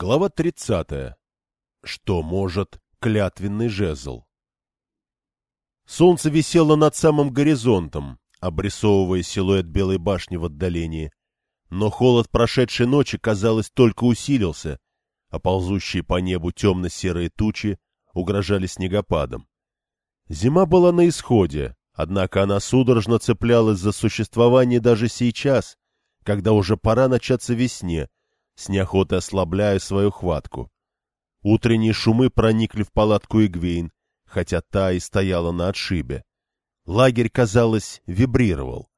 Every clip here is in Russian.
Глава 30. Что может клятвенный жезл? Солнце висело над самым горизонтом, обрисовывая силуэт белой башни в отдалении. Но холод прошедшей ночи, казалось, только усилился, а ползущие по небу темно-серые тучи угрожали снегопадом. Зима была на исходе, однако она судорожно цеплялась за существование даже сейчас, когда уже пора начаться весне — с неохотой ослабляя свою хватку. Утренние шумы проникли в палатку Игвейн, хотя та и стояла на отшибе. Лагерь, казалось, вибрировал.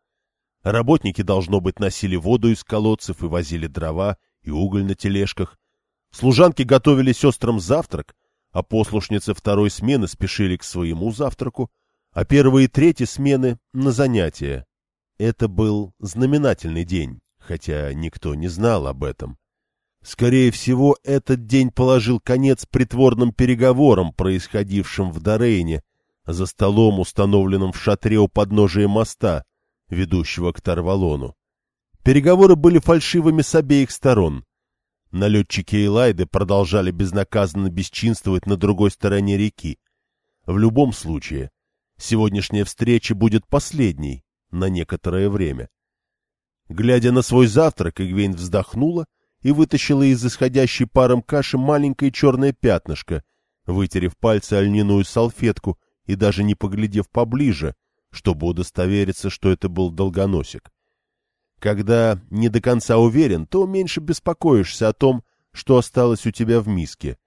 Работники, должно быть, носили воду из колодцев и возили дрова и уголь на тележках. Служанки готовили сестрам завтрак, а послушницы второй смены спешили к своему завтраку, а первые и третьи смены — на занятия. Это был знаменательный день, хотя никто не знал об этом. Скорее всего, этот день положил конец притворным переговорам, происходившим в Дорейне, за столом, установленным в шатре у подножия моста, ведущего к Тарвалону. Переговоры были фальшивыми с обеих сторон. Налетчики Элайды продолжали безнаказанно бесчинствовать на другой стороне реки. В любом случае, сегодняшняя встреча будет последней на некоторое время. Глядя на свой завтрак, Игвейн вздохнула — и вытащила из исходящей паром каши маленькое черное пятнышко, вытерев пальцы о льняную салфетку и даже не поглядев поближе, чтобы удостовериться, что это был долгоносик. Когда не до конца уверен, то меньше беспокоишься о том, что осталось у тебя в миске.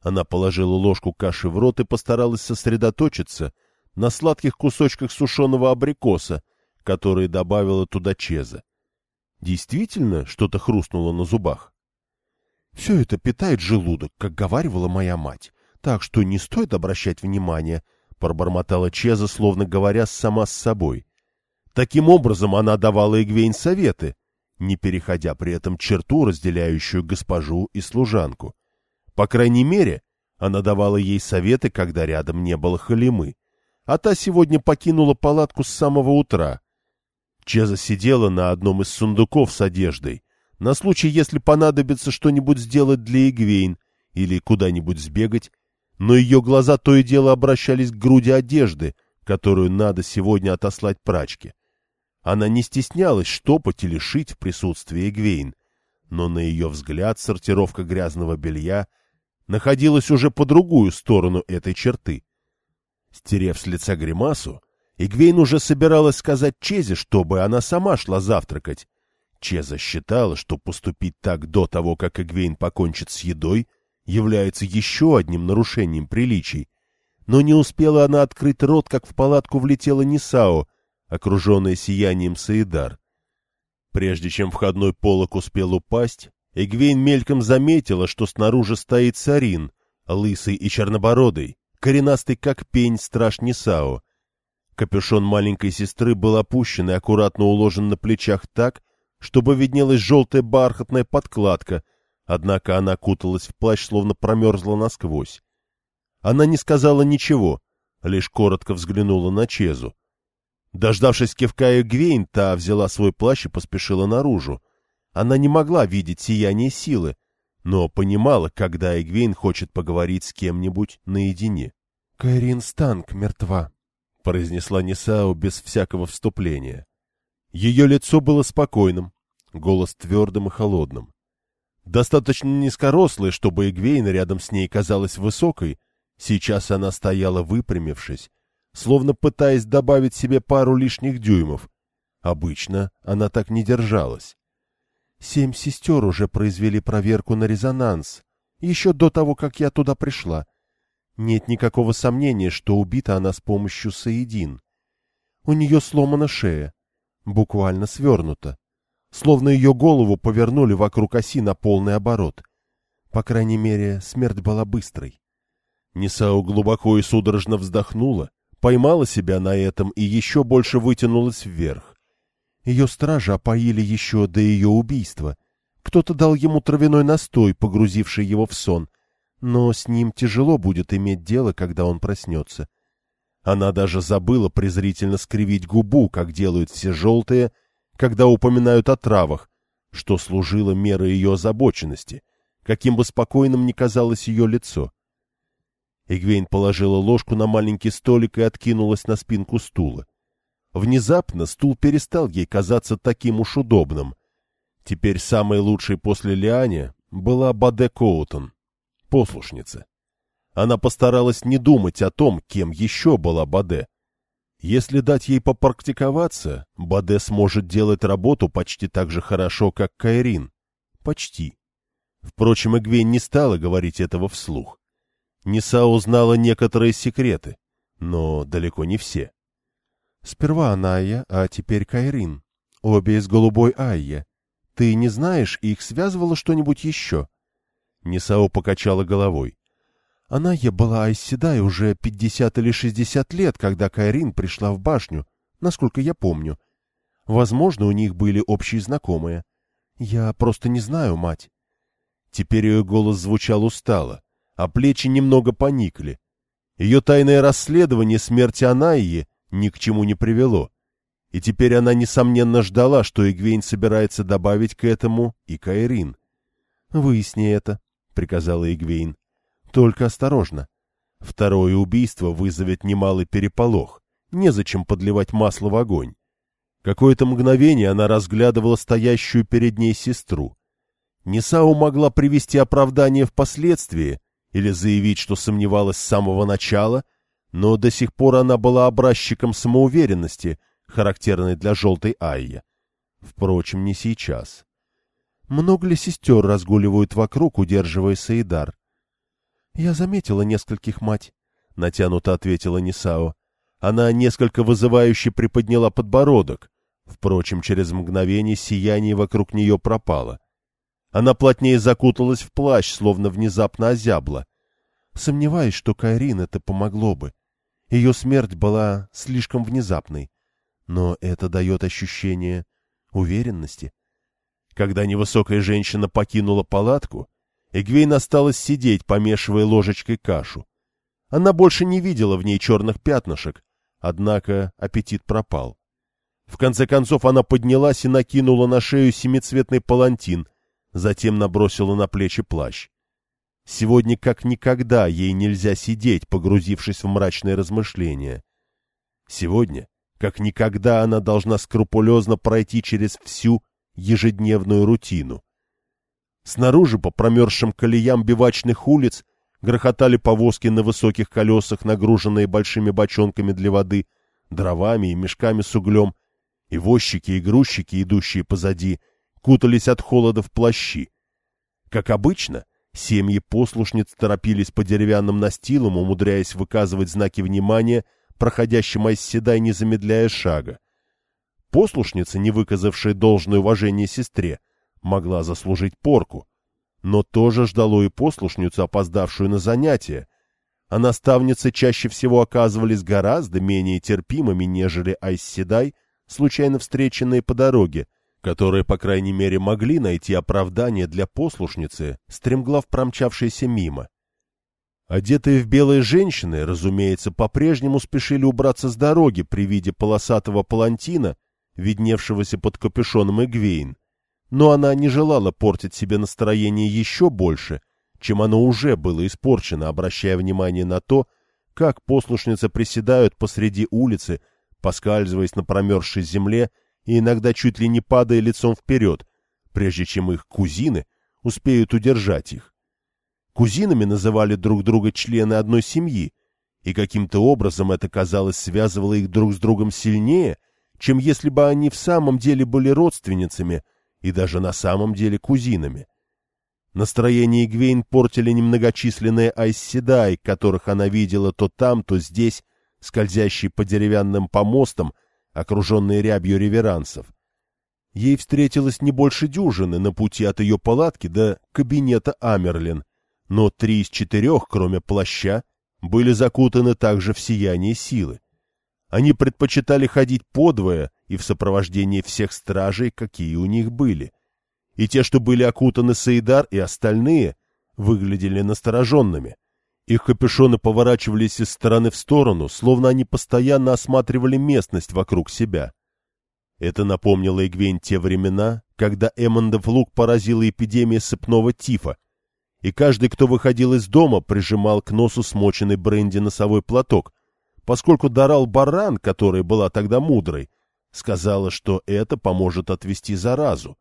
Она положила ложку каши в рот и постаралась сосредоточиться на сладких кусочках сушеного абрикоса, которые добавила туда Чеза. Действительно, что-то хрустнуло на зубах. Все это питает желудок, как говаривала моя мать, так что не стоит обращать внимания, пробормотала Чеза, словно говоря сама с собой. Таким образом она давала Игвейн советы, не переходя при этом черту, разделяющую госпожу и служанку. По крайней мере, она давала ей советы, когда рядом не было халимы, а та сегодня покинула палатку с самого утра — Чеза сидела на одном из сундуков с одеждой, на случай, если понадобится что-нибудь сделать для Игвейн или куда-нибудь сбегать, но ее глаза то и дело обращались к груди одежды, которую надо сегодня отослать прачке. Она не стеснялась штопать или шить в присутствии Игвейн, но на ее взгляд сортировка грязного белья находилась уже по другую сторону этой черты. Стерев с лица гримасу, Игвейн уже собиралась сказать Чезе, чтобы она сама шла завтракать. Чеза считала, что поступить так до того, как Игвейн покончит с едой, является еще одним нарушением приличий. Но не успела она открыть рот, как в палатку влетела Нисао, окруженная сиянием Саидар. Прежде чем входной полок успел упасть, Эгвейн мельком заметила, что снаружи стоит Сарин, лысый и чернобородый, коренастый как пень страж Нисао, Капюшон маленькой сестры был опущен и аккуратно уложен на плечах так, чтобы виднелась желтая бархатная подкладка, однако она куталась в плащ, словно промерзла насквозь. Она не сказала ничего, лишь коротко взглянула на Чезу. Дождавшись кивка Гвейн, та взяла свой плащ и поспешила наружу. Она не могла видеть сияние силы, но понимала, когда Эгвейн хочет поговорить с кем-нибудь наедине. — Кайрин Станк мертва, — произнесла Нисао без всякого вступления. Ее лицо было спокойным, голос твердым и холодным. Достаточно низкорослой, чтобы Эгвейн рядом с ней казалась высокой, сейчас она стояла выпрямившись, словно пытаясь добавить себе пару лишних дюймов. Обычно она так не держалась. Семь сестер уже произвели проверку на резонанс, еще до того, как я туда пришла. Нет никакого сомнения, что убита она с помощью Саидин. У нее сломана шея, буквально свернута, словно ее голову повернули вокруг оси на полный оборот. По крайней мере, смерть была быстрой. Нисао глубоко и судорожно вздохнула, поймала себя на этом и еще больше вытянулась вверх. Ее стражи опоили еще до ее убийства. Кто-то дал ему травяной настой, погрузивший его в сон — но с ним тяжело будет иметь дело, когда он проснется. Она даже забыла презрительно скривить губу, как делают все желтые, когда упоминают о травах, что служило мерой ее озабоченности, каким бы спокойным ни казалось ее лицо. Эгвейн положила ложку на маленький столик и откинулась на спинку стула. Внезапно стул перестал ей казаться таким уж удобным. Теперь самой лучшей после Лиане была Баде Коутон, послушница. Она постаралась не думать о том, кем еще была Баде. Если дать ей попрактиковаться, Баде сможет делать работу почти так же хорошо, как Кайрин. Почти. Впрочем, Игвейн не стала говорить этого вслух. Ниса узнала некоторые секреты, но далеко не все. Сперва Аная, а теперь Кайрин. Обе из голубой Айя. Ты не знаешь, их связывало что-нибудь еще? Нисао покачала головой. Аная была Айседай уже пятьдесят или шестьдесят лет, когда Кайрин пришла в башню, насколько я помню. Возможно, у них были общие знакомые. Я просто не знаю, мать. Теперь ее голос звучал устало, а плечи немного поникли. Ее тайное расследование смерти Анаи ни к чему не привело. И теперь она, несомненно, ждала, что Игвейн собирается добавить к этому и Кайрин. — Выясни это, — приказала Игвейн. — Только осторожно. Второе убийство вызовет немалый переполох. Незачем подливать масло в огонь. Какое-то мгновение она разглядывала стоящую перед ней сестру. Несау могла привести оправдание впоследствии или заявить, что сомневалась с самого начала, но до сих пор она была образчиком самоуверенности, характерной для желтой Айя. Впрочем, не сейчас. Много ли сестер разгуливают вокруг, удерживая Саидар? — Я заметила нескольких мать, — натянуто ответила Нисао. Она несколько вызывающе приподняла подбородок. Впрочем, через мгновение сияние вокруг нее пропало. Она плотнее закуталась в плащ, словно внезапно озябла. Сомневаюсь, что Кайрин это помогло бы. Ее смерть была слишком внезапной. Но это дает ощущение уверенности. Когда невысокая женщина покинула палатку, Эгвейн осталась сидеть, помешивая ложечкой кашу. Она больше не видела в ней черных пятнышек, однако аппетит пропал. В конце концов она поднялась и накинула на шею семицветный палантин, затем набросила на плечи плащ. Сегодня как никогда ей нельзя сидеть, погрузившись в мрачные размышления. Сегодня, как никогда, она должна скрупулезно пройти через всю ежедневную рутину. Снаружи по промерзшим колеям бивачных улиц грохотали повозки на высоких колесах, нагруженные большими бочонками для воды, дровами и мешками с углем, и возчики и грузчики, идущие позади, кутались от холода в плащи. Как обычно, Семьи послушниц торопились по деревянным настилам, умудряясь выказывать знаки внимания проходящим Айсседай, не замедляя шага. Послушница, не выказавшая должное уважение сестре, могла заслужить порку, но тоже ждало и послушницу, опоздавшую на занятия, а наставницы чаще всего оказывались гораздо менее терпимыми, нежели Айсседай, случайно встреченные по дороге, которые, по крайней мере, могли найти оправдание для послушницы, стремглав промчавшейся мимо. Одетые в белые женщины, разумеется, по-прежнему спешили убраться с дороги при виде полосатого палантина, видневшегося под капюшоном Эгвейн, но она не желала портить себе настроение еще больше, чем оно уже было испорчено, обращая внимание на то, как послушницы приседают посреди улицы, поскальзываясь на промерзшей земле и иногда чуть ли не падая лицом вперед, прежде чем их кузины успеют удержать их. Кузинами называли друг друга члены одной семьи, и каким-то образом это, казалось, связывало их друг с другом сильнее, чем если бы они в самом деле были родственницами и даже на самом деле кузинами. Настроение Гвейн портили немногочисленные айсседай, которых она видела то там, то здесь, скользящие по деревянным помостам окруженные рябью реверансов. Ей встретилось не больше дюжины на пути от ее палатки до кабинета Амерлин, но три из четырех, кроме плаща, были закутаны также в сияние силы. Они предпочитали ходить подвое и в сопровождении всех стражей, какие у них были. И те, что были окутаны Саидар, и остальные, выглядели настороженными. Их капюшоны поворачивались из стороны в сторону, словно они постоянно осматривали местность вокруг себя. Это напомнило Игвень те времена, когда Эммондов луг поразила эпидемия сыпного тифа, и каждый, кто выходил из дома, прижимал к носу смоченный бренди носовой платок, поскольку Дарал Баран, которая была тогда мудрой, сказала, что это поможет отвести заразу.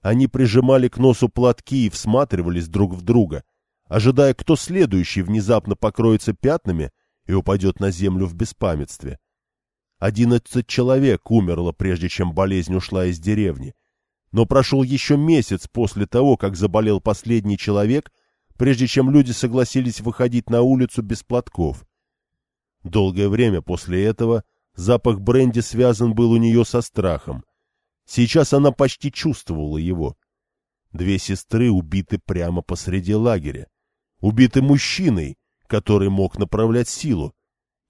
Они прижимали к носу платки и всматривались друг в друга, ожидая, кто следующий внезапно покроется пятнами и упадет на землю в беспамятстве. Одиннадцать человек умерло, прежде чем болезнь ушла из деревни. Но прошел еще месяц после того, как заболел последний человек, прежде чем люди согласились выходить на улицу без платков. Долгое время после этого запах бренди связан был у нее со страхом. Сейчас она почти чувствовала его. Две сестры убиты прямо посреди лагеря. Убиты мужчиной, который мог направлять силу.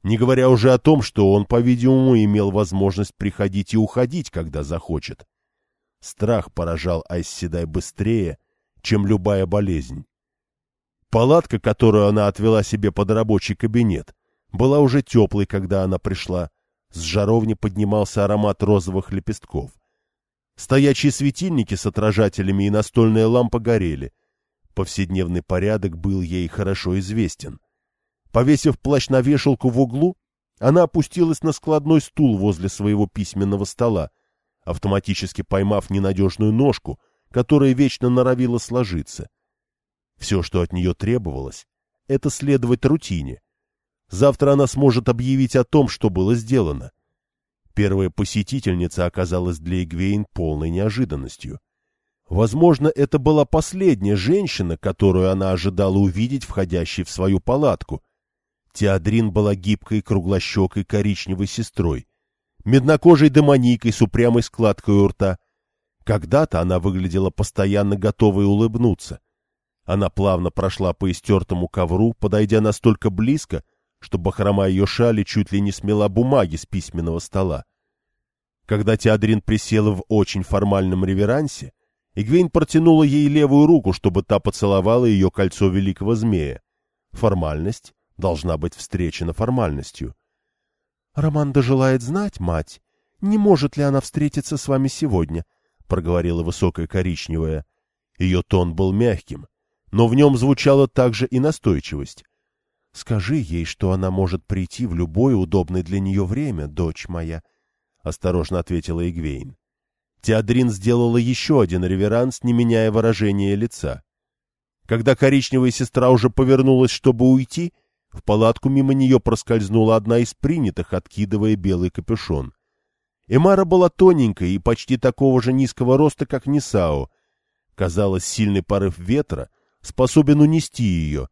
Не говоря уже о том, что он, по-видимому, имел возможность приходить и уходить, когда захочет. Страх поражал Айсседай быстрее, чем любая болезнь. Палатка, которую она отвела себе под рабочий кабинет, была уже теплой, когда она пришла. С жаровни поднимался аромат розовых лепестков. Стоячие светильники с отражателями и настольная лампа горели. Повседневный порядок был ей хорошо известен. Повесив плащ на вешалку в углу, она опустилась на складной стул возле своего письменного стола, автоматически поймав ненадежную ножку, которая вечно норовила сложиться. Все, что от нее требовалось, это следовать рутине. Завтра она сможет объявить о том, что было сделано. Первая посетительница оказалась для Игвейн полной неожиданностью. Возможно, это была последняя женщина, которую она ожидала увидеть, входящей в свою палатку. Теодрин была гибкой, круглощекой, коричневой сестрой, меднокожей демоникой с упрямой складкой у рта. Когда-то она выглядела постоянно готовой улыбнуться. Она плавно прошла по истертому ковру, подойдя настолько близко, что бахрома ее шали чуть ли не смела бумаги с письменного стола. Когда Теодрин присела в очень формальном реверансе, Игвейн протянула ей левую руку, чтобы та поцеловала ее кольцо великого змея. Формальность должна быть встречена формальностью. — Романда желает знать, мать, не может ли она встретиться с вами сегодня, — проговорила высокая коричневая. Ее тон был мягким, но в нем звучала также и настойчивость. — Скажи ей, что она может прийти в любое удобное для нее время, дочь моя, — осторожно ответила Игвейн. Теодрин сделала еще один реверанс, не меняя выражения лица. Когда коричневая сестра уже повернулась, чтобы уйти, в палатку мимо нее проскользнула одна из принятых, откидывая белый капюшон. Эмара была тоненькой и почти такого же низкого роста, как Нисао. Казалось, сильный порыв ветра способен унести ее,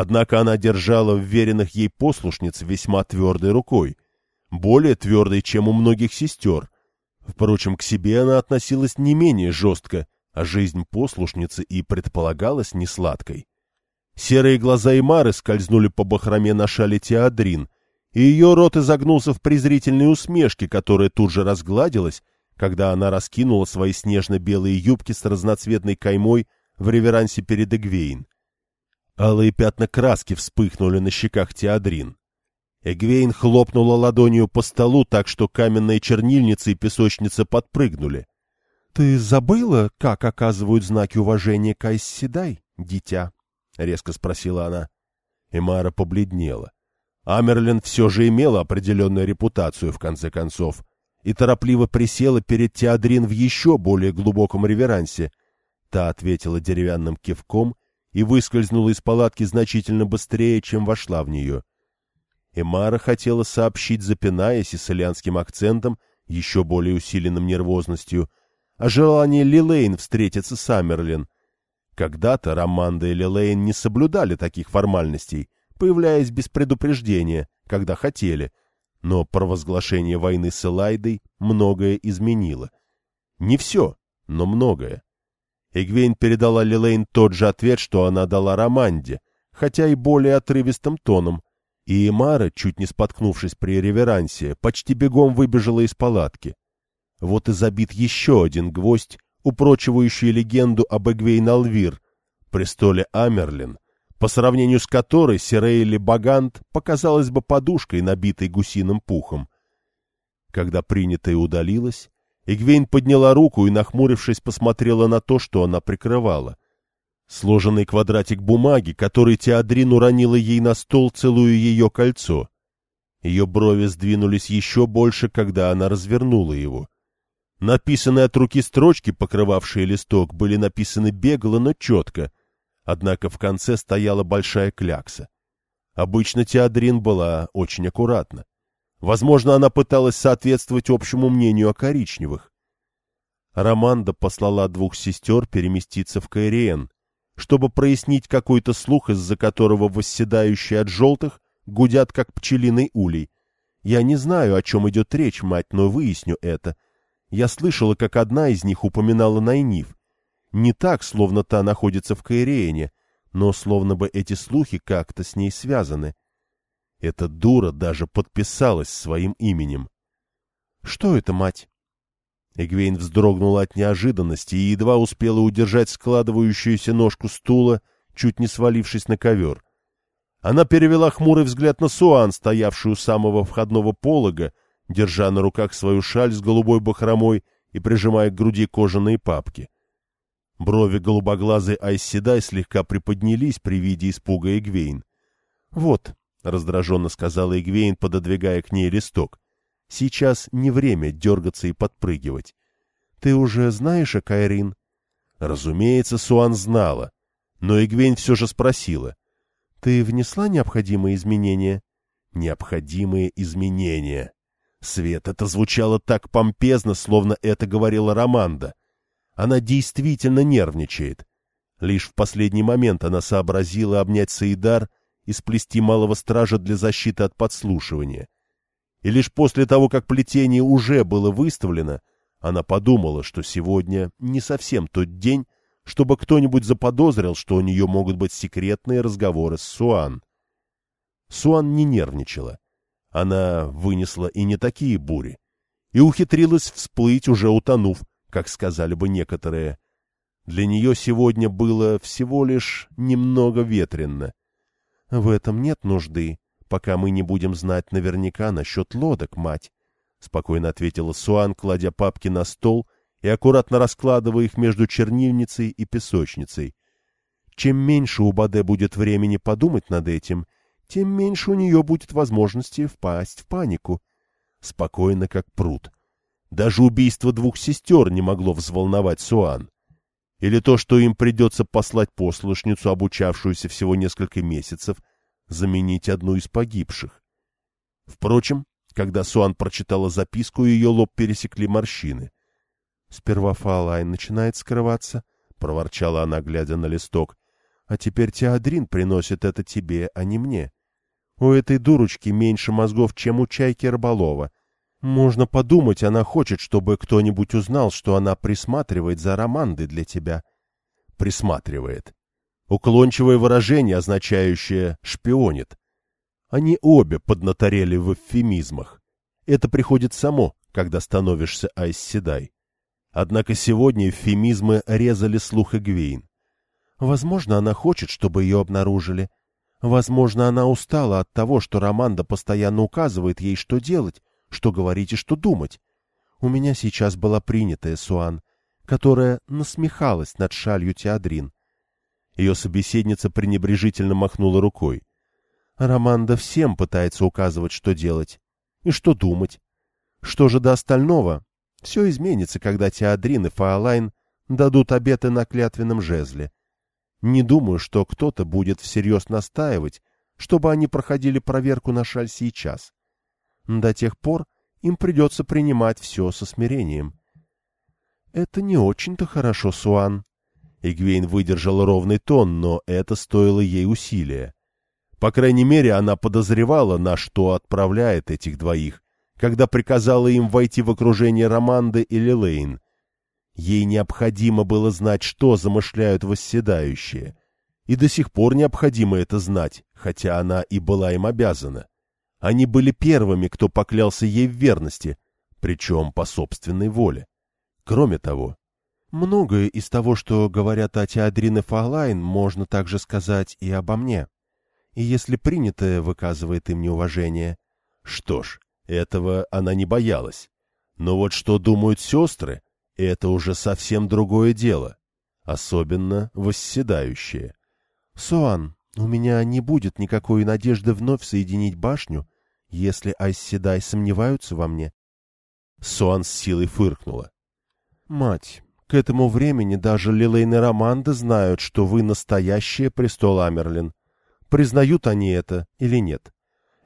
однако она держала вверенных ей послушниц весьма твердой рукой, более твердой, чем у многих сестер — Впрочем, к себе она относилась не менее жестко, а жизнь послушницы и предполагалась несладкой. Серые глаза Имары скользнули по бахроме на шале Теодрин, и ее рот изогнулся в презрительной усмешке, которая тут же разгладилась, когда она раскинула свои снежно-белые юбки с разноцветной каймой в реверансе перед Эгвейн. Алые пятна краски вспыхнули на щеках Теодрин. Эгвейн хлопнула ладонью по столу так, что каменные чернильницы и песочница подпрыгнули. — Ты забыла, как оказывают знаки уважения к Айсседай, дитя? — резко спросила она. Эмара побледнела. Амерлин все же имела определенную репутацию, в конце концов, и торопливо присела перед Теодрин в еще более глубоком реверансе. Та ответила деревянным кивком и выскользнула из палатки значительно быстрее, чем вошла в нее. — Эмара хотела сообщить, запинаясь и итальянским акцентом, еще более усиленным нервозностью, о желании Лилейн встретиться с Амерлин. Когда-то Романда и Лилейн не соблюдали таких формальностей, появляясь без предупреждения, когда хотели, но провозглашение войны с Элайдой многое изменило. Не все, но многое. Эгвейн передала Лилейн тот же ответ, что она дала Романде, хотя и более отрывистым тоном, и Эмара, чуть не споткнувшись при реверансе, почти бегом выбежала из палатки. Вот и забит еще один гвоздь, упрочивающий легенду об Эгвейн Алвир, престоле Амерлин, по сравнению с которой Сирейли Багант показалась бы подушкой, набитой гусиным пухом. Когда принятая удалилась, Игвейн подняла руку и, нахмурившись, посмотрела на то, что она прикрывала. Сложенный квадратик бумаги, который Теодрин уронила ей на стол, целуя ее кольцо. Ее брови сдвинулись еще больше, когда она развернула его. Написанные от руки строчки, покрывавшие листок, были написаны бегло, но четко, однако в конце стояла большая клякса. Обычно Теодрин была очень аккуратна. Возможно, она пыталась соответствовать общему мнению о коричневых. Романда послала двух сестер переместиться в Кайриен, чтобы прояснить какой-то слух, из-за которого восседающие от желтых гудят, как пчелиный улей. Я не знаю, о чем идет речь, мать, но выясню это. Я слышала, как одна из них упоминала Найниф. Не так, словно та находится в Каирене, но словно бы эти слухи как-то с ней связаны. Эта дура даже подписалась своим именем. — Что это, мать? Эгвейн вздрогнула от неожиданности и едва успела удержать складывающуюся ножку стула, чуть не свалившись на ковер. Она перевела хмурый взгляд на Суан, стоявшую у самого входного полога, держа на руках свою шаль с голубой бахромой и прижимая к груди кожаные папки. Брови голубоглазой Айсседай слегка приподнялись при виде испуга Эгвейн. — Вот, — раздраженно сказала Эгвейн, пододвигая к ней листок, — сейчас не время дергаться и подпрыгивать. Ты уже знаешь о Кайрин? Разумеется, Суан знала, но Эгвейн все же спросила. — Ты внесла необходимые изменения? — Необходимые изменения. Свет, это звучало так помпезно, словно это говорила Романда. Она действительно нервничает. Лишь в последний момент она сообразила обнять Саидар и сплести малого стража для защиты от подслушивания. И лишь после того, как плетение уже было выставлено, она подумала, что сегодня не совсем тот день, чтобы кто-нибудь заподозрил, что у нее могут быть секретные разговоры с Суан. Суан не нервничала. Она вынесла и не такие бури. И ухитрилась всплыть, уже утонув, как сказали бы некоторые. Для нее сегодня было всего лишь немного ветрено. В этом нет нужды, пока мы не будем знать наверняка насчет лодок, мать, — спокойно ответила Суан, кладя папки на стол и аккуратно раскладывая их между чернильницей и песочницей. Чем меньше у Баде будет времени подумать над этим, тем меньше у нее будет возможности впасть в панику. Спокойно, как пруд. Даже убийство двух сестер не могло взволновать Суан. Или то, что им придется послать послушницу, обучавшуюся всего несколько месяцев, заменить одну из погибших. Впрочем, когда Суан прочитала записку, ее лоб пересекли морщины. — Сперва Фаолайн начинает скрываться, — проворчала она, глядя на листок, — а теперь Теодрин приносит это тебе, а не мне. У этой дурочки меньше мозгов, чем у чайки рыболова. Можно подумать, она хочет, чтобы кто-нибудь узнал, что она присматривает за Романдой для тебя. Присматривает. Уклончивое выражение, означающее «шпионит». Они обе поднаторели в эвфемизмах. Это приходит само, когда становишься Айсседай. Однако сегодня эвфемизмы резали слух Эгвейн. Возможно, она хочет, чтобы ее обнаружили. Возможно, она устала от того, что Романда постоянно указывает ей, что делать, что говорить и что думать. У меня сейчас была принятая Суан, которая насмехалась над шалью Теодрин. Ее собеседница пренебрежительно махнула рукой. Романда всем пытается указывать, что делать и что думать. Что же до остального? Все изменится, когда Теодрин и Фаолайн дадут обеты на клятвенном жезле. Не думаю, что кто-то будет всерьез настаивать, чтобы они проходили проверку на шаль сейчас. До тех пор им придется принимать все со смирением. — Это не очень-то хорошо, Суан. Игвейн выдержал ровный тон, но это стоило ей усилия. По крайней мере, она подозревала, на что отправляет этих двоих, когда приказала им войти в окружение Романды или Лейн. Ей необходимо было знать, что замышляют восседающие. И до сих пор необходимо это знать, хотя она и была им обязана. Они были первыми, кто поклялся ей в верности, причем по собственной воле. Кроме того, многое из того, что говорят о Теодрине Фалайн, можно также сказать и обо мне. И если принятое выказывает им неуважение... Что ж, этого она не боялась. Но вот что думают сестры, это уже совсем другое дело. особенно восседающие. — Суан, у меня не будет никакой надежды вновь соединить башню, если Айсседай сомневаются во мне. Суан с силой фыркнула. — Мать, к этому времени даже Лилейн и Романды знают, что вы настоящая престол Амерлин. Признают они это или нет?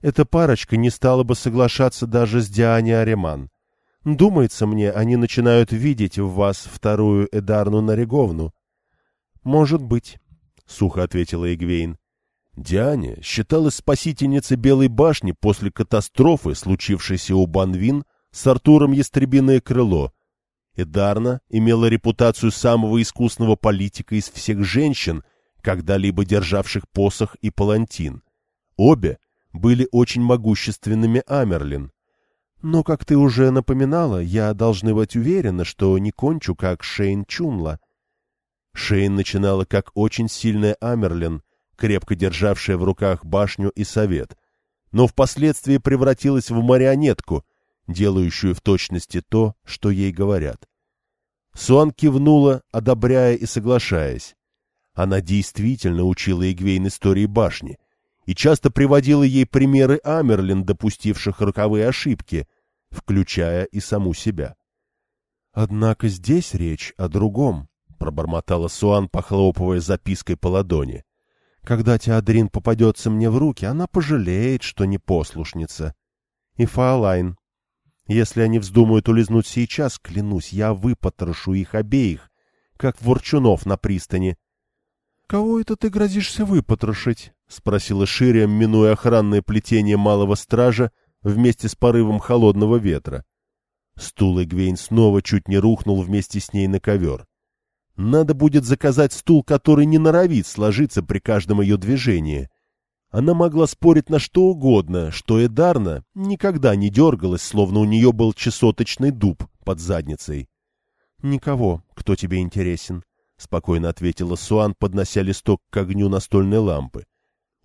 Эта парочка не стала бы соглашаться даже с Диане Ареман. Думается мне, они начинают видеть в вас вторую Эдарну Нареговну. — Может быть, — сухо ответила Игвейн. Диане считалась спасительницей Белой башни после катастрофы, случившейся у Банвин с Артуром Ястребиное крыло. Эдарна имела репутацию самого искусного политика из всех женщин, когда-либо державших посох и палантин. Обе были очень могущественными Амерлин. Но, как ты уже напоминала, я должна быть уверена, что не кончу, как Шейн Чунла. Шейн начинала как очень сильная Амерлин, крепко державшая в руках башню и совет, но впоследствии превратилась в марионетку, делающую в точности то, что ей говорят. Суан кивнула, одобряя и соглашаясь. Она действительно учила Игвейн истории башни — и часто приводила ей примеры Амерлин, допустивших роковые ошибки, включая и саму себя. — Однако здесь речь о другом, — пробормотала Суан, похлопывая запиской по ладони. — Когда Теодрин попадется мне в руки, она пожалеет, что не послушница. И Фаолайн. Если они вздумают улизнуть сейчас, клянусь, я выпотрошу их обеих, как ворчунов на пристани. — Кого это ты грозишься выпотрошить? — спросила Шириам, минуя охранное плетение малого стража вместе с порывом холодного ветра. Стул Эгвейн снова чуть не рухнул вместе с ней на ковер. Надо будет заказать стул, который не норовит сложиться при каждом ее движении. Она могла спорить на что угодно, что Эдарна никогда не дергалась, словно у нее был чесоточный дуб под задницей. — Никого, кто тебе интересен, — спокойно ответила Суан, поднося листок к огню настольной лампы.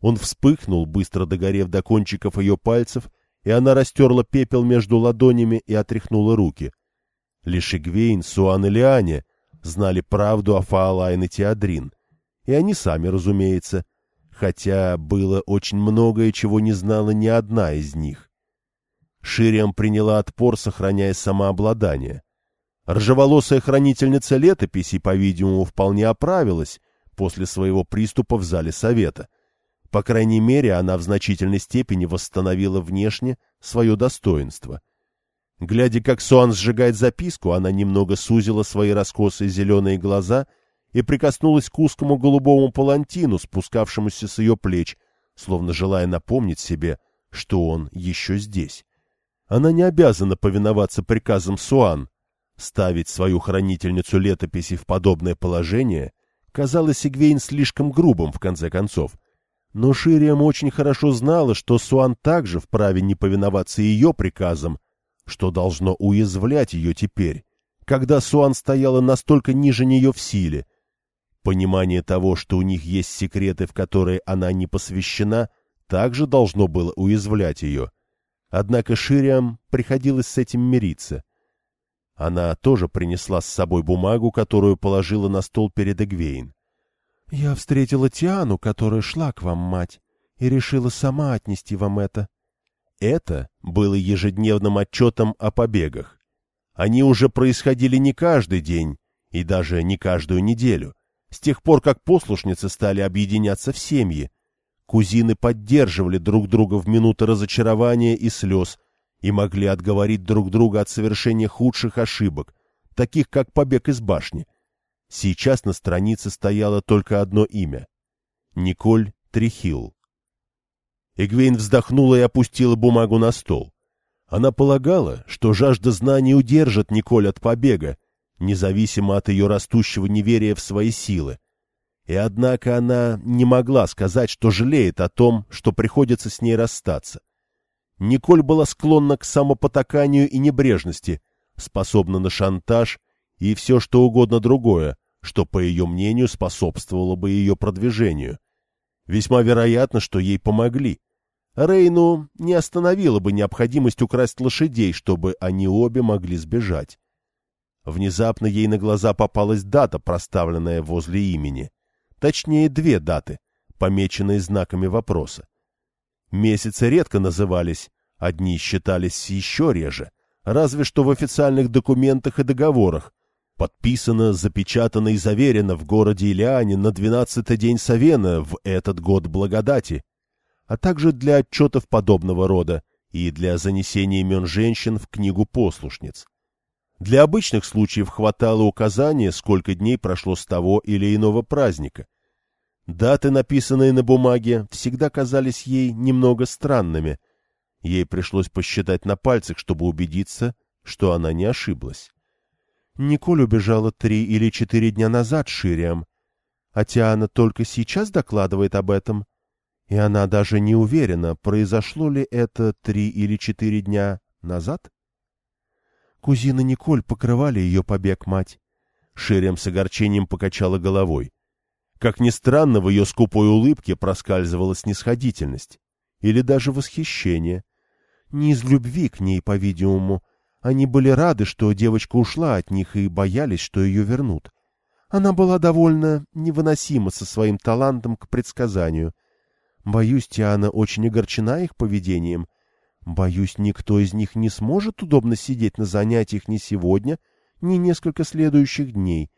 Он вспыхнул, быстро догорев до кончиков ее пальцев, и она растерла пепел между ладонями и отряхнула руки. Лишь Игвейн, Суан и Лиане знали правду о Фаолайн и Теодрин. И они сами, разумеется, хотя было очень многое, чего не знала ни одна из них. Шириам приняла отпор, сохраняя самообладание. Ржеволосая хранительница летописи, по-видимому, вполне оправилась после своего приступа в зале совета. По крайней мере, она в значительной степени восстановила внешне свое достоинство. Глядя, как Суан сжигает записку, она немного сузила свои раскосые зеленые глаза и прикоснулась к узкому голубому палантину, спускавшемуся с ее плеч, словно желая напомнить себе, что он еще здесь. Она не обязана повиноваться приказам Суан. Ставить свою хранительницу летописи в подобное положение казалось Игвейн слишком грубым, в конце концов — но Шириам очень хорошо знала, что Суан также вправе не повиноваться ее приказам, что должно уязвлять ее теперь, когда Суан стояла настолько ниже нее в силе. Понимание того, что у них есть секреты, в которые она не посвящена, также должно было уязвлять ее. Однако Шириам приходилось с этим мириться. Она тоже принесла с собой бумагу, которую положила на стол перед Эгвейн. — Я встретила Тиану, которая шла к вам, мать, и решила сама отнести вам это. Это было ежедневным отчетом о побегах. Они уже происходили не каждый день и даже не каждую неделю. С тех пор, как послушницы стали объединяться в семьи, кузины поддерживали друг друга в минуты разочарования и слез и могли отговорить друг друга от совершения худших ошибок, таких как побег из башни — Сейчас на странице стояло только одно имя — Николь Трихил. Эгвейн вздохнула и опустила бумагу на стол. Она полагала, что жажда знаний удержит Николь от побега, независимо от ее растущего неверия в свои силы. И однако она не могла сказать, что жалеет о том, что приходится с ней расстаться. Николь была склонна к самопотаканию и небрежности, способна на шантаж и все что угодно другое, что, по ее мнению, способствовало бы ее продвижению. Весьма вероятно, что ей помогли. Рейну не остановила бы необходимость украсть лошадей, чтобы они обе могли сбежать. Внезапно ей на глаза попалась дата, проставленная возле имени. Точнее, две даты, помеченные знаками вопроса. Месяцы редко назывались, одни считались еще реже, разве что в официальных документах и договорах. Подписано, запечатано и заверено в городе Илиане на двенадцатый день Савена в этот год благодати, а также для отчетов подобного рода и для занесения имен женщин в книгу послушниц. Для обычных случаев хватало указания, сколько дней прошло с того или иного праздника. Даты, написанные на бумаге, всегда казались ей немного странными. Ей пришлось посчитать на пальцах, чтобы убедиться, что она не ошиблась. Николь убежала три или четыре дня назад Шириам, а Тиана только сейчас докладывает об этом, и она даже не уверена, произошло ли это три или четыре дня назад. Кузина Николь покрывали ее побег, мать. Шириам с огорчением покачала головой. Как ни странно, в ее скупой улыбке проскальзывала снисходительность или даже восхищение. Не из любви к ней, по-видимому. Они были рады, что девочка ушла от них и боялись, что ее вернут. Она была довольно невыносима со своим талантом к предсказанию. Боюсь, Тиана очень огорчена их поведением. Боюсь, никто из них не сможет удобно сидеть на занятиях ни сегодня, ни несколько следующих дней.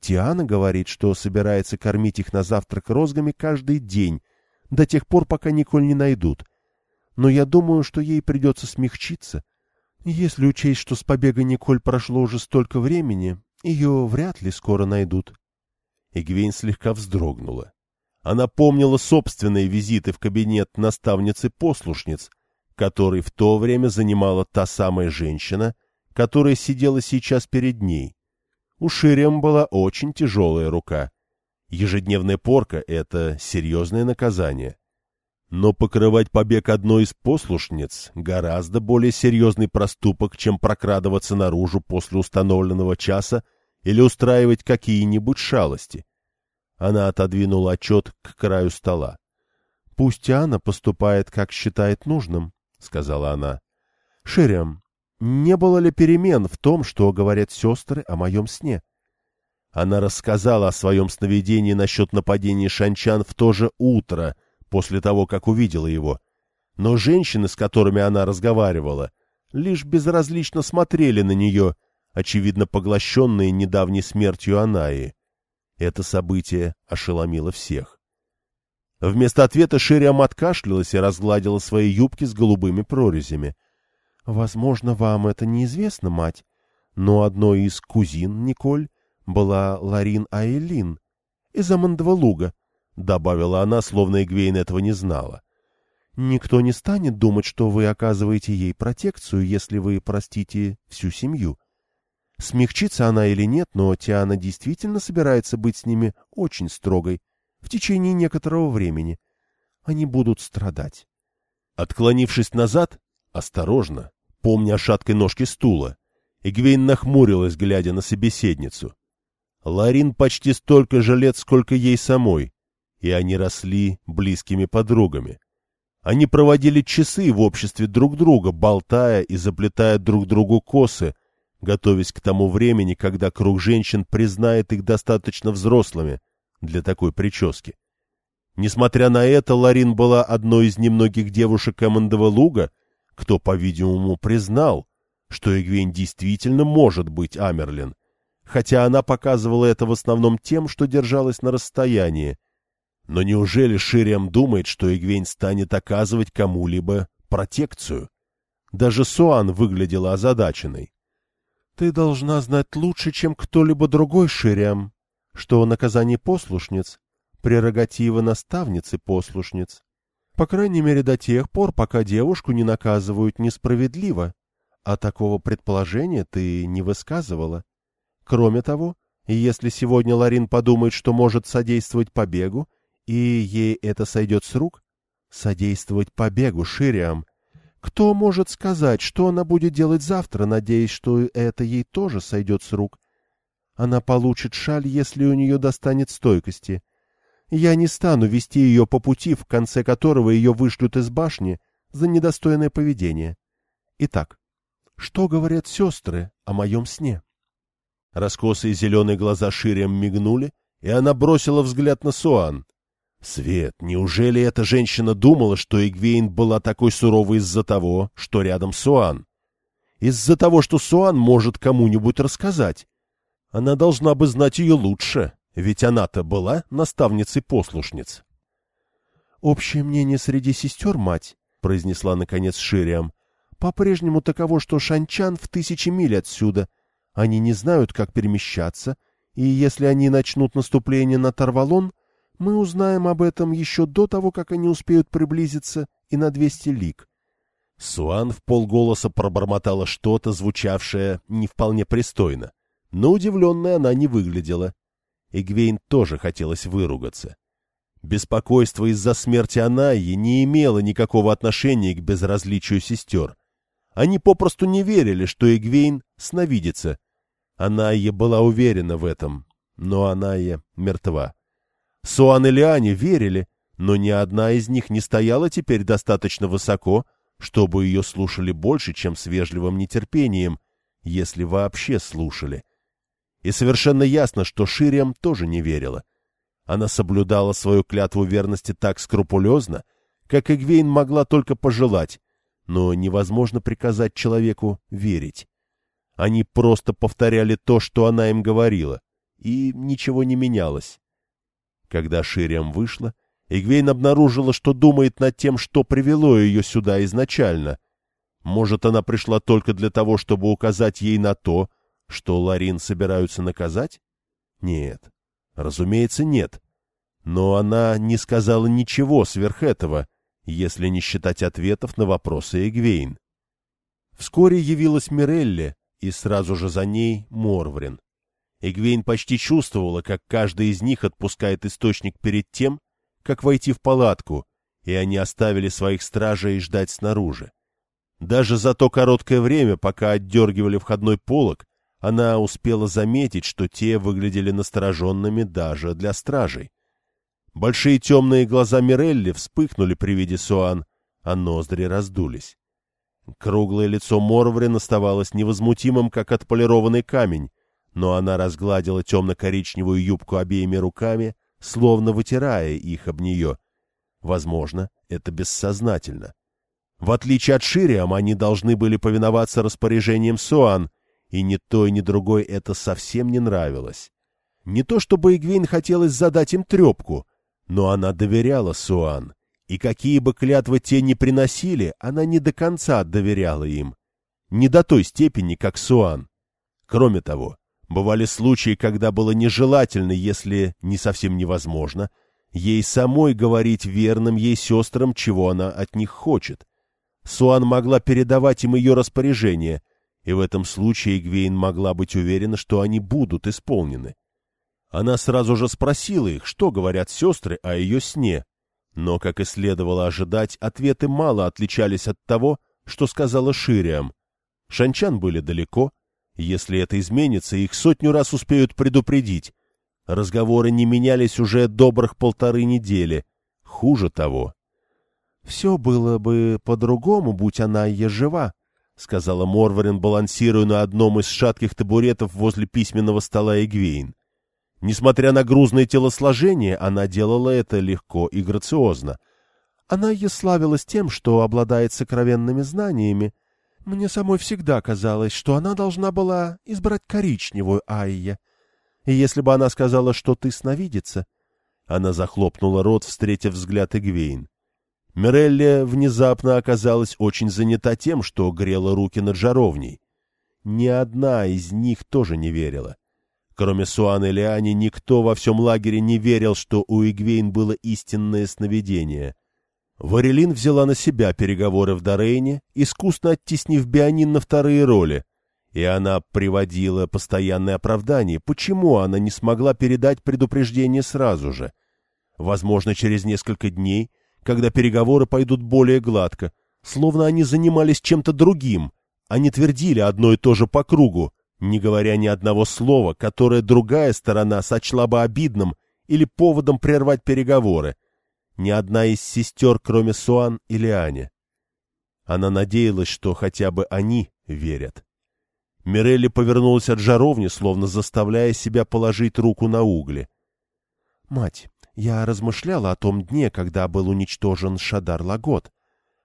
Тиана говорит, что собирается кормить их на завтрак розгами каждый день, до тех пор, пока Николь не найдут. Но я думаю, что ей придется смягчиться. Если учесть, что с побега Николь прошло уже столько времени, ее вряд ли скоро найдут. Игвейн слегка вздрогнула. Она помнила собственные визиты в кабинет наставницы-послушниц, который в то время занимала та самая женщина, которая сидела сейчас перед ней. У Шириам была очень тяжелая рука. Ежедневная порка — это серьезное наказание. Но покрывать побег одной из послушниц — гораздо более серьезный проступок, чем прокрадываться наружу после установленного часа или устраивать какие-нибудь шалости. Она отодвинула отчет к краю стола. — Пусть Анна поступает, как считает нужным, — сказала она. — Шириам, не было ли перемен в том, что говорят сестры о моем сне? Она рассказала о своем сновидении насчет нападения шанчан в то же утро, после того, как увидела его. Но женщины, с которыми она разговаривала, лишь безразлично смотрели на нее, очевидно поглощенные недавней смертью Анаи. Это событие ошеломило всех. Вместо ответа Шириам откашлялась и разгладила свои юбки с голубыми прорезями — Возможно, вам это неизвестно, мать, но одной из кузин Николь была Ларин Айлин из Амандова луга, — добавила она, словно Игвейн этого не знала. Никто не станет думать, что вы оказываете ей протекцию, если вы простите всю семью. Смягчится она или нет, но Тиана действительно собирается быть с ними очень строгой в течение некоторого времени. Они будут страдать. Отклонившись назад, осторожно, помня о шаткой ножке стула. Игвейн нахмурилась, глядя на собеседницу. Ларин почти столько же лет, сколько ей самой, и они росли близкими подругами. Они проводили часы в обществе друг друга, болтая и заплетая друг другу косы, готовясь к тому времени, когда круг женщин признает их достаточно взрослыми для такой прически. Несмотря на это, Ларин была одной из немногих девушек Эммондова луга, кто, по-видимому, признал, что Эгвейн действительно может быть Амерлин, хотя она показывала это в основном тем, что держалась на расстоянии. Но неужели Шириам думает, что Эгвейн станет оказывать кому-либо протекцию? Даже Суан выглядела озадаченной. — Ты должна знать лучше, чем кто-либо другой, Шириам, что наказание послушниц — прерогатива наставницы-послушниц. По крайней мере, до тех пор, пока девушку не наказывают несправедливо. А такого предположения ты не высказывала. Кроме того, если сегодня Ларин подумает, что может содействовать побегу, и ей это сойдет с рук, содействовать побегу Шириам, кто может сказать, что она будет делать завтра, надеясь, что это ей тоже сойдет с рук? Она получит шаль, если у нее достанет стойкости — я не стану вести ее по пути, в конце которого ее вышлют из башни за недостойное поведение. Итак, что говорят сестры о моем сне? Раскосые зеленые глаза Шириам мигнули, и она бросила взгляд на Суан. Свет, неужели эта женщина думала, что Игвейн была такой суровой из-за того, что рядом Суан? Из-за того, что Суан может кому-нибудь рассказать? Она должна бы знать ее лучше, ведь она-то была наставницей послушниц. — Общее мнение среди сестер, мать, — произнесла наконец Шириам, — по-прежнему таково, что Шанчан в тысячи миль отсюда. Они не знают, как перемещаться, и если они начнут наступление на Тарвалон, мы узнаем об этом еще до того, как они успеют приблизиться и на двести лиг. Суан в полголоса пробормотала что-то, звучавшее не вполне пристойно, но удивленной она не выглядела. Игвейн тоже хотелось выругаться. Беспокойство из-за смерти Анаи не имело никакого отношения к безразличию сестер. Они попросту не верили, что Игвейн сновидится. Анайя была уверена в этом, но Анайя мертва. Суан и Лиане верили, но ни одна из них не стояла теперь достаточно высоко, чтобы ее слушали больше, чем с вежливым нетерпением, если вообще слушали. И совершенно ясно, что Шириам тоже не верила. Она соблюдала свою клятву верности так скрупулезно, как Игвейн могла только пожелать, но невозможно приказать человеку верить. Они просто повторяли то, что она им говорила, и ничего не менялось. Когда Шириам вышла, Игвейн обнаружила, что думает над тем, что привело ее сюда изначально. Может, она пришла только для того, чтобы указать ей на то, что Ларин собираются наказать? Нет. Разумеется, нет. Но она не сказала ничего сверх этого, если не считать ответов на вопросы Эгвейн. Вскоре явилась Мирелли, и сразу же за ней Морврин. Эгвейн почти чувствовала, как каждый из них отпускает источник перед тем, как войти в палатку, и они оставили своих стражей ждать снаружи. Даже за то короткое время, пока отдергивали входной полог, она успела заметить, что те выглядели настороженными даже для стражей. Большие темные глаза Мирелли вспыхнули при виде Суан, а ноздри раздулись. Круглое лицо Морврин оставалось невозмутимым, как отполированный камень, но она разгладила темно-коричневую юбку обеими руками, словно вытирая их об нее. Возможно, это бессознательно. В отличие от Шириам, они должны были повиноваться распоряжениям Суан, и ни той, ни другой это совсем не нравилось. Не то чтобы Игвейн хотелось задать им трепку, но она доверяла Суан, и какие бы клятвы те ни приносили, она не до конца доверяла им. Не до той степени, как Суан. Кроме того, бывали случаи, когда было нежелательно, если не совсем невозможно, ей самой говорить верным ей сестрам, чего она от них хочет. Суан могла передавать им ее распоряжение — и в этом случае Гвейн могла быть уверена, что они будут исполнены. Она сразу же спросила их, что говорят сестры о ее сне, но, как и следовало ожидать, ответы мало отличались от того, что сказала Шириам. Шанчан были далеко, если это изменится, их сотню раз успеют предупредить. Разговоры не менялись уже добрых полторы недели. Хуже того. — Все было бы по-другому, будь она и жива, — сказала Морварин, балансируя на одном из шатких табуретов возле письменного стола Эгвейн. Несмотря на грузное телосложение, она делала это легко и грациозно. Она и славилась тем, что обладает сокровенными знаниями. Мне самой всегда казалось, что она должна была избрать коричневую Айя. И если бы она сказала, что ты сновидица... Она захлопнула рот, встретив взгляд Эгвейн. Мирелли внезапно оказалась очень занята тем, что грела руки над жаровней. Ни одна из них тоже не верила. Кроме Суаны и Лиани, никто во всем лагере не верил, что у Игвейн было истинное сновидение. Варелин взяла на себя переговоры в Дорейне, искусно оттеснив Бианин на вторые роли, и она приводила постоянное оправдание, почему она не смогла передать предупреждение сразу же. Возможно, через несколько дней когда переговоры пойдут более гладко, словно они занимались чем-то другим, не твердили одно и то же по кругу, не говоря ни одного слова, которое другая сторона сочла бы обидным или поводом прервать переговоры. Ни одна из сестер, кроме Суан или Ани. Она надеялась, что хотя бы они верят. Мирелли повернулась от жаровни, словно заставляя себя положить руку на угли. — Мать, я размышляла о том дне, когда был уничтожен Шадар Лагот.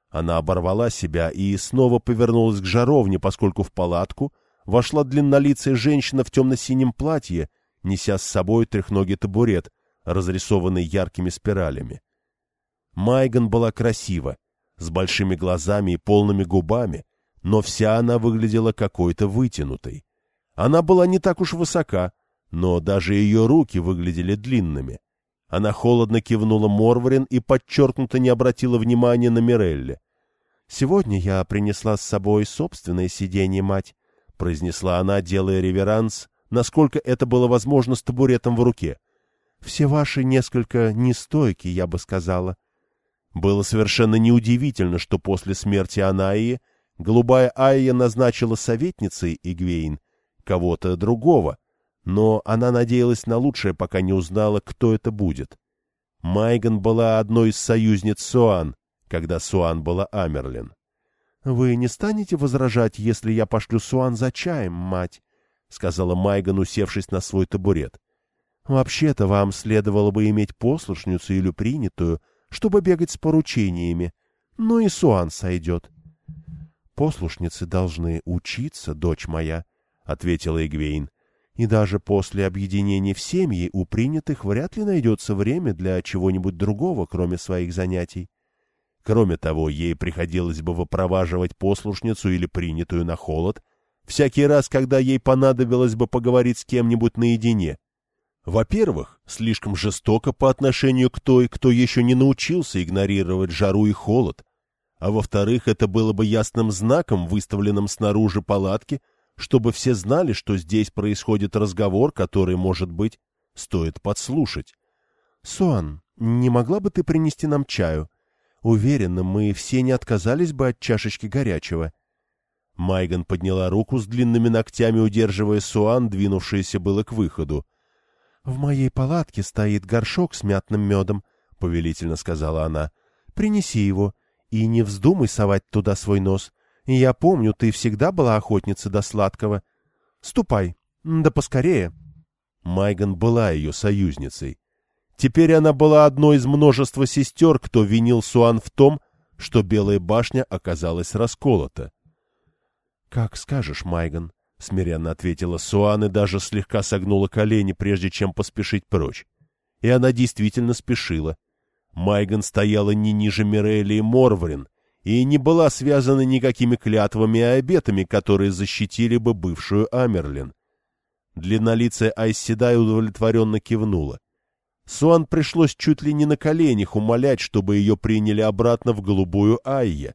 Она оборвала себя и снова повернулась к жаровне, поскольку в палатку вошла длиннолицая женщина в темно-синем платье, неся с собой трехногий табурет, разрисованный яркими спиралями. Майган была красива, с большими глазами и полными губами, но вся она выглядела какой-то вытянутой. Она была не так уж высока, но даже ее руки выглядели длинными. Она холодно кивнула Морварин и подчеркнуто не обратила внимания на Мирелли. — Сегодня я принесла с собой собственное сиденье, мать, — произнесла она, делая реверанс, насколько это было возможно с табуретом в руке. — Все ваши несколько нестойки, я бы сказала. Было совершенно неудивительно, что после смерти Анаи голубая Айя назначила советницей Игвейн кого-то другого, но она надеялась на лучшее, пока не узнала, кто это будет. Майган была одной из союзниц Суан, когда Суан была Амерлин. — Вы не станете возражать, если я пошлю Суан за чаем, мать? — сказала Майган, усевшись на свой табурет. — Вообще-то вам следовало бы иметь послушницу или принятую, чтобы бегать с поручениями. Ну и Суан сойдет. — Послушницы должны учиться, дочь моя, — ответила Игвейн. — И даже после объединения в семьи у принятых вряд ли найдется время для чего-нибудь другого, кроме своих занятий. Кроме того, ей приходилось бы выпроваживать послушницу или принятую на холод всякий раз, когда ей понадобилось бы поговорить с кем-нибудь наедине. Во-первых, слишком жестоко по отношению к той, кто еще не научился игнорировать жару и холод, а во-вторых, это было бы ясным знаком, выставленным снаружи палатки, чтобы все знали, что здесь происходит разговор, который, может быть, стоит подслушать. — Суан, не могла бы ты принести нам чаю? Уверена, мы все не отказались бы от чашечки горячего. Майган подняла руку с длинными ногтями, удерживая Суан, двинувшаяся было к выходу. — В моей палатке стоит горшок с мятным медом, — повелительно сказала она. — Принеси его и не вздумай совать туда свой нос. Я помню, ты всегда была охотницей до сладкого. Ступай, да поскорее. Майган была ее союзницей. Теперь она была одной из множества сестер, кто винил Суан в том, что Белая башня оказалась расколота. — Как скажешь, Майган, — смиренно ответила Суан и даже слегка согнула колени, прежде чем поспешить прочь. И она действительно спешила. Майган стояла не ниже Мирели и Морврин и не была связана никакими клятвами и обетами, которые защитили бы бывшую Амерлин. Длиннолицая Айседай удовлетворенно кивнула. Суан пришлось чуть ли не на коленях умолять, чтобы ее приняли обратно в голубую Айя.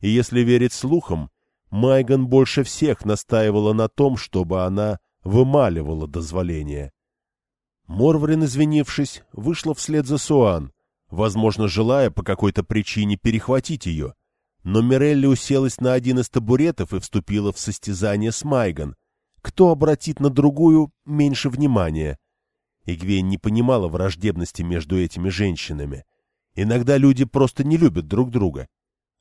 И если верить слухам, Майган больше всех настаивала на том, чтобы она вымаливала дозволение. Морврин, извинившись, вышла вслед за Суан, возможно, желая по какой-то причине перехватить ее. Но Мирелли уселась на один из табуретов и вступила в состязание с Майган. Кто обратит на другую меньше внимания? Игвейн не понимала враждебности между этими женщинами. Иногда люди просто не любят друг друга.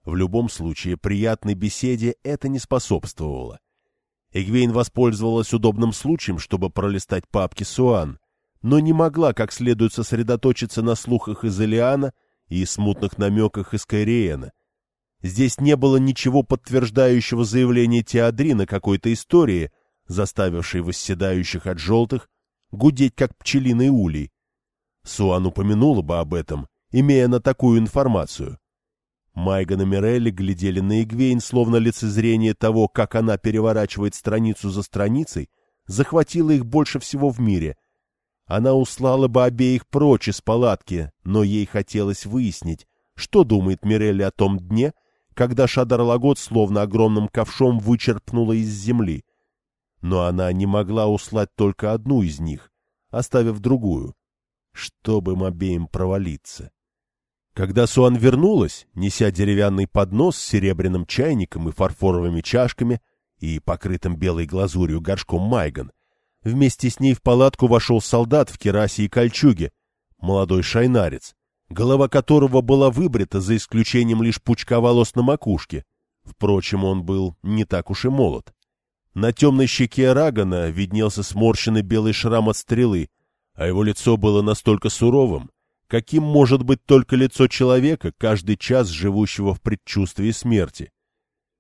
В любом случае, приятной беседе это не способствовало. Эгвейн воспользовалась удобным случаем, чтобы пролистать папки Суан, но не могла как следует сосредоточиться на слухах из Элиана и смутных намеках из Кайриена. Здесь не было ничего подтверждающего заявления Теодрина какой-то истории, заставившей восседающих от желтых гудеть, как пчелиный улей. Суан упомянула бы об этом, имея на такую информацию. Майган и Мирелли глядели на Игвейн, словно лицезрение того, как она переворачивает страницу за страницей, захватило их больше всего в мире. Она услала бы обеих прочь из палатки, но ей хотелось выяснить, что думает Мирелли о том дне, когда Шадар-Лагот словно огромным ковшом вычерпнула из земли. Но она не могла услать только одну из них, оставив другую, чтобы им обеим провалиться. Когда Суан вернулась, неся деревянный поднос с серебряным чайником и фарфоровыми чашками и покрытым белой глазурью горшком Майган, вместе с ней в палатку вошел солдат в керасе и кольчуге, молодой шайнарец, голова которого была выбрита за исключением лишь пучка волос на макушке. Впрочем, он был не так уж и молод. На темной щеке Рагана виднелся сморщенный белый шрам от стрелы, а его лицо было настолько суровым, каким может быть только лицо человека, каждый час живущего в предчувствии смерти.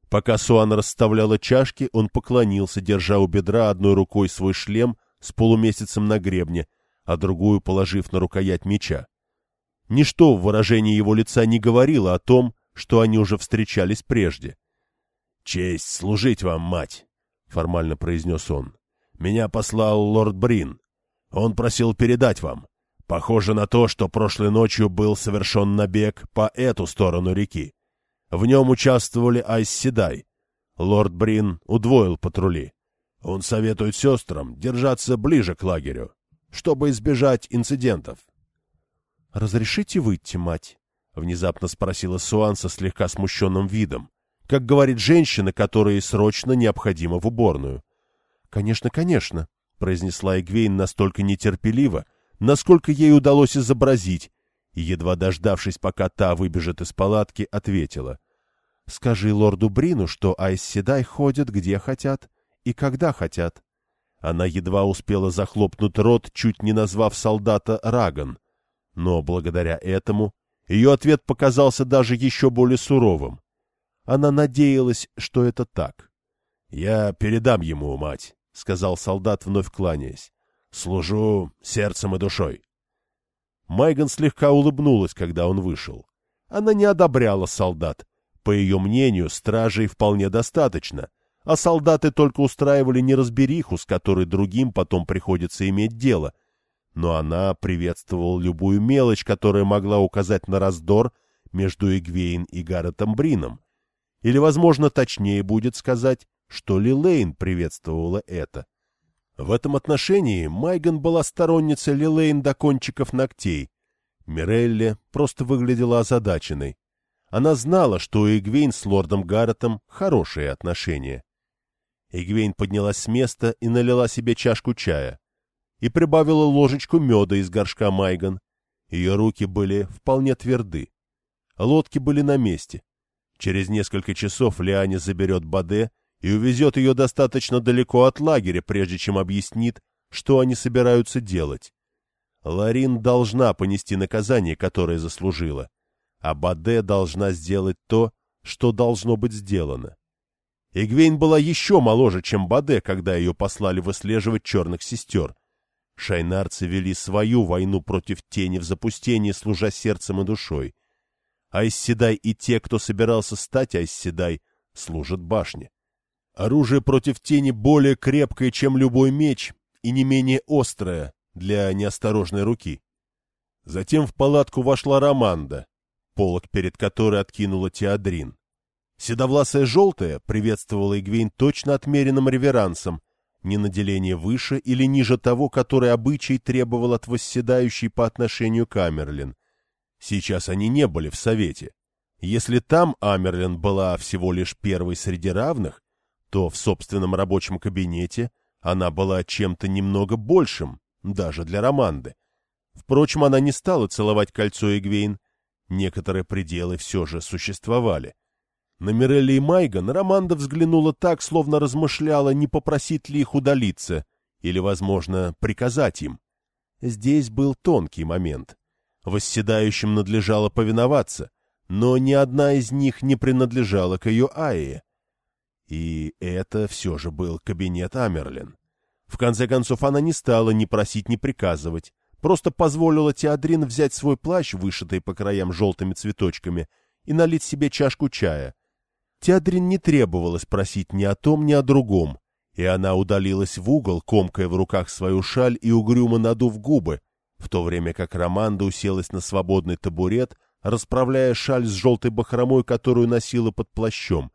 Пока Суан расставляла чашки, он поклонился, держа у бедра одной рукой свой шлем с полумесяцем на гребне, а другую положив на рукоять меча. Ничто в выражении его лица не говорило о том, что они уже встречались прежде. — Честь служить вам, мать! — формально произнес он. — Меня послал лорд Брин. Он просил передать вам. Похоже на то, что прошлой ночью был совершен набег по эту сторону реки. В нем участвовали Айсседай. Лорд Брин удвоил патрули. Он советует сестрам держаться ближе к лагерю, чтобы избежать инцидентов. — Разрешите выйти, мать? — внезапно спросила Суан со слегка смущенным видом, как говорит женщина, которой срочно необходимо в уборную. — Конечно, конечно, — произнесла Эгвейн настолько нетерпеливо, насколько ей удалось изобразить, и, едва дождавшись, пока та выбежит из палатки, ответила. — Скажи лорду Брину, что Айсседай ходят где хотят и когда хотят. Она едва успела захлопнуть рот, чуть не назвав солдата Раган, но благодаря этому ее ответ показался даже еще более суровым. Она надеялась, что это так. — Я передам ему, мать, — сказал солдат, вновь кланяясь. — Служу сердцем и душой. Майган слегка улыбнулась, когда он вышел. Она не одобряла солдат. По ее мнению, стражей вполне достаточно, а солдаты только устраивали неразбериху, с которой другим потом приходится иметь дело — но она приветствовала любую мелочь, которая могла указать на раздор между Эгвейн и Гарретом Брином. Или, возможно, точнее будет сказать, что Лилейн приветствовала это. В этом отношении Майган была сторонницей Лилейн до кончиков ногтей. Мирелли просто выглядела озадаченной. Она знала, что у Эгвейн с лордом Гарретом хорошие отношения. Эгвейн поднялась с места и налила себе чашку чая и прибавила ложечку меда из горшка Майган. Ее руки были вполне тверды. Лодки были на месте. Через несколько часов Лиане заберет Баде и увезет ее достаточно далеко от лагеря, прежде чем объяснит, что они собираются делать. Ларин должна понести наказание, которое заслужила, а Баде должна сделать то, что должно быть сделано. Игвейн была еще моложе, чем Баде, когда ее послали выслеживать черных сестер — Шайнарцы вели свою войну против тени в запустении, служа сердцем и душой. Айсседай и те, кто собирался стать Айсседай, служат башне. Оружие против тени более крепкое, чем любой меч, и не менее острое для неосторожной руки. Затем в палатку вошла Романда, полок перед которой откинула Теодрин. Седовласая желтая приветствовала Игвейн точно отмеренным реверансом, не наделение выше или ниже того, который обычай требовал от восседающей по отношению к Амерлин. Сейчас они не были в Совете. Если там Амерлин была всего лишь первой среди равных, то в собственном рабочем кабинете она была чем-то немного большим, даже для Романды. Впрочем, она не стала целовать кольцо Эгвейн. Некоторые пределы все же существовали. На Мирелли и Майган Романда взглянула так, словно размышляла, не попросить ли их удалиться, или, возможно, приказать им. Здесь был тонкий момент. Восседающим надлежало повиноваться, но ни одна из них не принадлежала к ее Айе. И это все же был кабинет Амерлин. В конце концов, она не стала ни просить, ни приказывать, просто позволила Теодрин взять свой плащ, вышитый по краям желтыми цветочками, и налить себе чашку чая — Теадрин не требовалось просить ни о том, ни о другом, и она удалилась в угол, комкая в руках свою шаль и угрюмо надув губы, в то время как Романда уселась на свободный табурет, расправляя шаль с желтой бахромой, которую носила под плащом.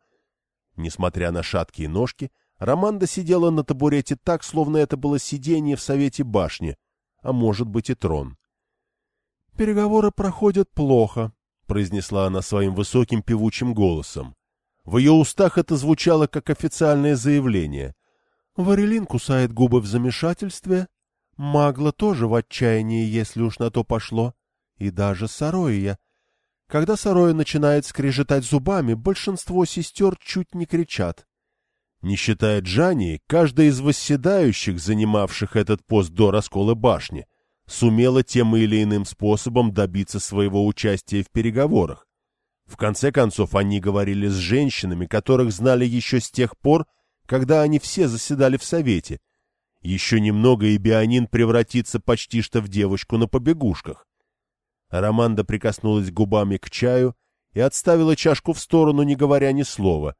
Несмотря на шаткие ножки, Романда сидела на табурете так, словно это было сиденье в совете башни, а может быть и трон. — Переговоры проходят плохо, — произнесла она своим высоким певучим голосом. В ее устах это звучало как официальное заявление. Варелин кусает губы в замешательстве. Магла тоже в отчаянии, если уж на то пошло. И даже Сароия. Когда Сароя начинает скрежетать зубами, большинство сестер чуть не кричат. Не считая Джани, каждая из восседающих, занимавших этот пост до раскола башни, сумела тем или иным способом добиться своего участия в переговорах. В конце концов, они говорили с женщинами, которых знали еще с тех пор, когда они все заседали в Совете. Еще немного, и Бианин превратится почти что в девочку на побегушках. Романда прикоснулась губами к чаю и отставила чашку в сторону, не говоря ни слова.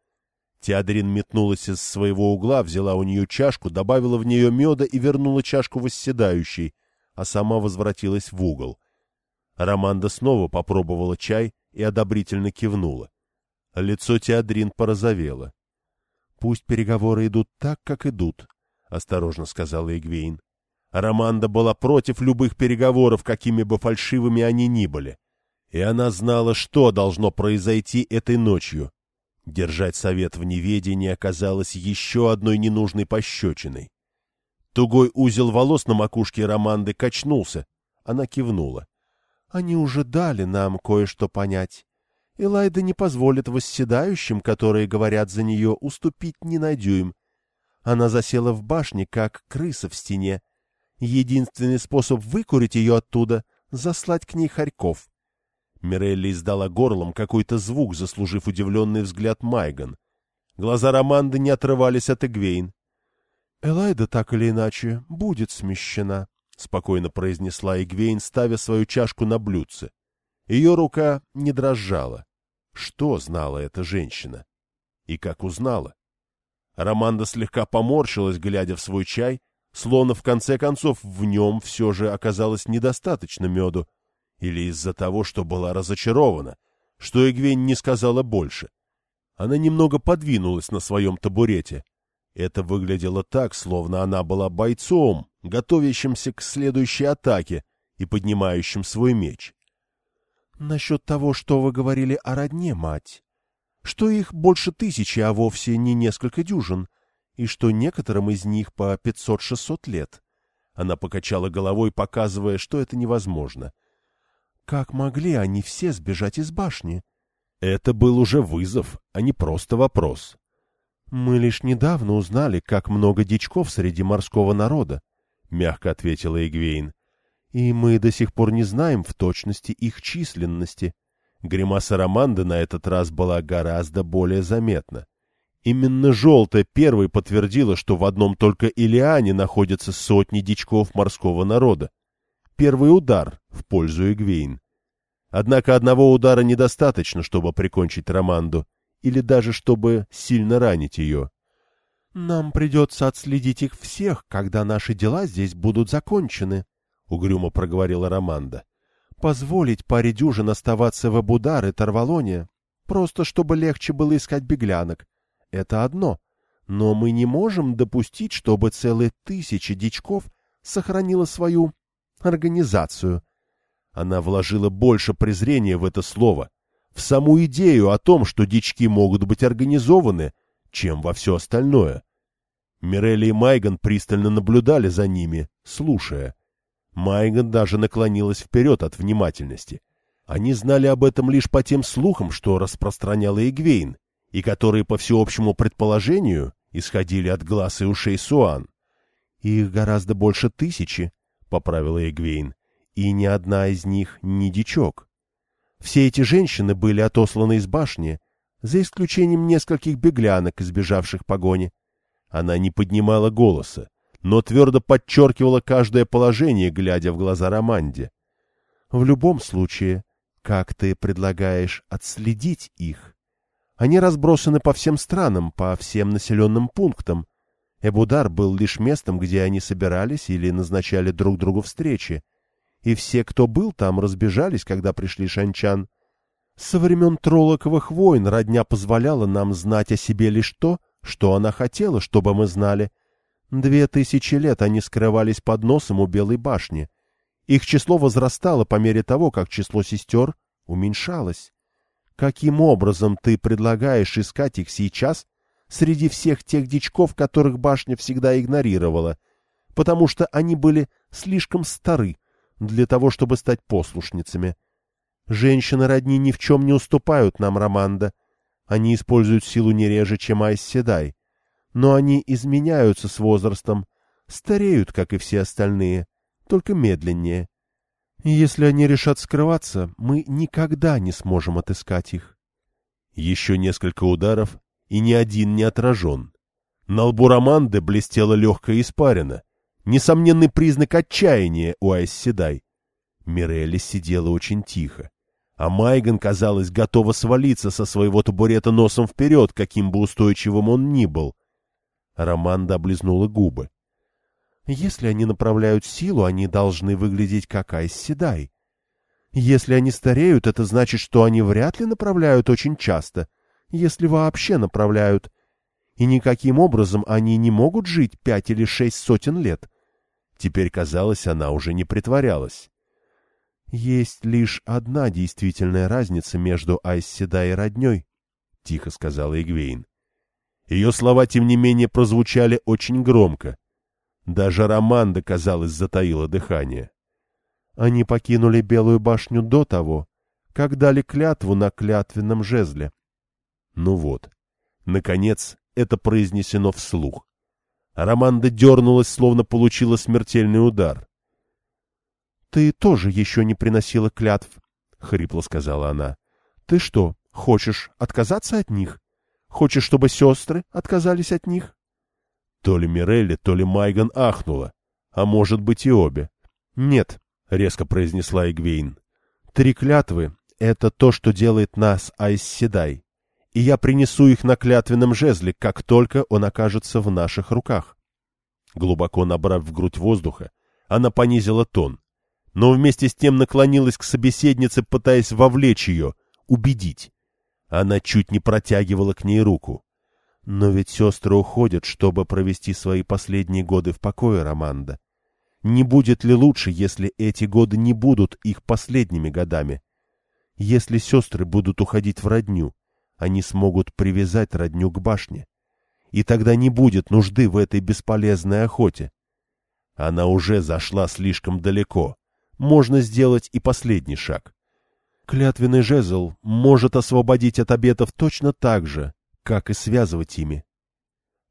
Теодрин метнулась из своего угла, взяла у нее чашку, добавила в нее меда и вернула чашку восседающей, а сама возвратилась в угол. Романда снова попробовала чай и одобрительно кивнула. Лицо Теодрин порозовело. — Пусть переговоры идут так, как идут, — осторожно сказала Игвейн. Романда была против любых переговоров, какими бы фальшивыми они ни были. И она знала, что должно произойти этой ночью. Держать совет в неведении оказалось еще одной ненужной пощечиной. Тугой узел волос на макушке Романды качнулся. Она кивнула. — Они уже дали нам кое-что понять. Элайда не позволит восседающим, которые говорят за нее, уступить ни на дюйм. Она засела в башне, как крыса в стене. Единственный способ выкурить ее оттуда — заслать к ней хорьков. Мирелли издала горлом какой-то звук, заслужив удивленный взгляд Майган. Глаза Романды не отрывались от Эгвейн. — Элайда так или иначе будет смещена, — спокойно произнесла Эгвейн, ставя свою чашку на блюдце. Ее рука не дрожала. Что знала эта женщина? И как узнала? Романда слегка поморщилась, глядя в свой чай, словно в конце концов в нем все же оказалось недостаточно меду, или из-за того, что была разочарована, что Эгвень не сказала больше. Она немного подвинулась на своем табурете. Это выглядело так, словно она была бойцом, готовящимся к следующей атаке и поднимающим свой меч. — Насчет того, что вы говорили о родне, мать, что их больше тысячи, а вовсе не несколько дюжин — и что некоторым из них по 500-600 лет. Она покачала головой, показывая, что это невозможно. Как могли они все сбежать из башни? Это был уже вызов, а не просто вопрос. Мы лишь недавно узнали, как много дичков среди морского народа, мягко ответила Игвейн. И мы до сих пор не знаем в точности их численности. Гримаса Романды на этот раз была гораздо более заметна. Именно желтая первой подтвердила, что в одном только Илиане находятся сотни дичков морского народа. Первый удар в пользу Эгвейн. Однако одного удара недостаточно, чтобы прикончить Романду, или даже чтобы сильно ранить ее. — Нам придется отследить их всех, когда наши дела здесь будут закончены, — угрюмо проговорила Романда. — Позволить паре дюжин оставаться в Абудар и Тарвалоне, просто чтобы легче было искать беглянок, это одно. Но мы не можем допустить, чтобы целые тысячи дичков сохранила свою организацию. Она вложила больше презрения в это слово, в саму идею о том, что дички могут быть организованы, чем во все остальное. Мирелли и Майган пристально наблюдали за ними, слушая. Майган даже наклонилась вперед от внимательности. Они знали об этом лишь по тем слухам, что распространяла Игвейн, и которые, по всеобщему предположению, исходили от глаз и ушей Суан. «Их гораздо больше тысячи», — поправила Эгвейн, — «и ни одна из них не дичок. Все эти женщины были отосланы из башни, за исключением нескольких беглянок, избежавших погони. Она не поднимала голоса, но твердо подчеркивала каждое положение, глядя в глаза Романде. В любом случае, как ты предлагаешь отследить их? Они разбросаны по всем странам, по всем населенным пунктам. Эбудар был лишь местом, где они собирались или назначали друг другу встречи. И все, кто был там, разбежались, когда пришли шанчан. Со времен Тролоковых войн родня позволяла нам знать о себе лишь то, что она хотела, чтобы мы знали. Две тысячи лет они скрывались под носом у Белой башни. Их число возрастало по мере того, как число сестер уменьшалось. Каким образом ты предлагаешь искать их сейчас среди всех тех дичков, которых башня всегда игнорировала, потому что они были слишком стары для того, чтобы стать послушницами? Женщины родни ни в чем не уступают нам, Романда. Они используют силу не реже, чем Айсседай. Но они изменяются с возрастом, стареют, как и все остальные, только медленнее. Если они решат скрываться, мы никогда не сможем отыскать их. Еще несколько ударов, и ни один не отражен. На лбу Романды блестела легкая испарина. Несомненный признак отчаяния у Айсседай. Мирелли сидела очень тихо. А Майган, казалось, готова свалиться со своего табурета носом вперед, каким бы устойчивым он ни был. Романда облизнула губы. Если они направляют силу, они должны выглядеть как Айсседай. Если они стареют, это значит, что они вряд ли направляют очень часто, если вообще направляют. И никаким образом они не могут жить пять или шесть сотен лет. Теперь, казалось, она уже не притворялась. Есть лишь одна действительная разница между Айсседай и родней, — тихо сказала Игвейн. Ее слова, тем не менее, прозвучали очень громко. Даже Романда, казалось, затаила дыхание. Они покинули Белую башню до того, как дали клятву на клятвенном жезле. Ну вот, наконец, это произнесено вслух. Романда дернулась, словно получила смертельный удар. — Ты тоже еще не приносила клятв, — хрипло сказала она. — Ты что, хочешь отказаться от них? Хочешь, чтобы сестры отказались от них? То ли Мирелли, то ли Майган ахнула, а может быть и обе. — Нет, — резко произнесла Игвейн. — Три клятвы — это то, что делает нас Айсседай, и я принесу их на клятвенном жезле, как только он окажется в наших руках. Глубоко набрав в грудь воздуха, она понизила тон, но вместе с тем наклонилась к собеседнице, пытаясь вовлечь ее, убедить. Она чуть не протягивала к ней руку. Но ведь сестры уходят, чтобы провести свои последние годы в покое, Романда. Не будет ли лучше, если эти годы не будут их последними годами? Если сестры будут уходить в родню, они смогут привязать родню к башне. И тогда не будет нужды в этой бесполезной охоте. Она уже зашла слишком далеко. Можно сделать и последний шаг. Клятвенный жезл может освободить от обетов точно так же, как и связывать ими.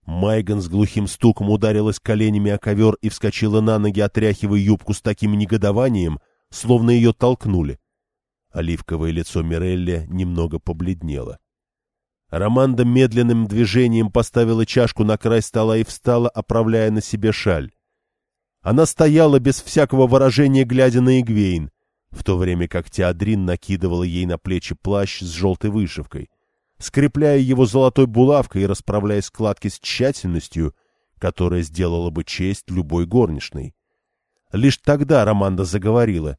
Майган с глухим стуком ударилась коленями о ковер и вскочила на ноги, отряхивая юбку с таким негодованием, словно ее толкнули. Оливковое лицо Мирелли немного побледнело. Романда медленным движением поставила чашку на край стола и встала, оправляя на себе шаль. Она стояла без всякого выражения, глядя на Игвейн, в то время как Теодрин накидывала ей на плечи плащ с желтой вышивкой — скрепляя его золотой булавкой и расправляя складки с тщательностью, которая сделала бы честь любой горничной. Лишь тогда Романда заговорила,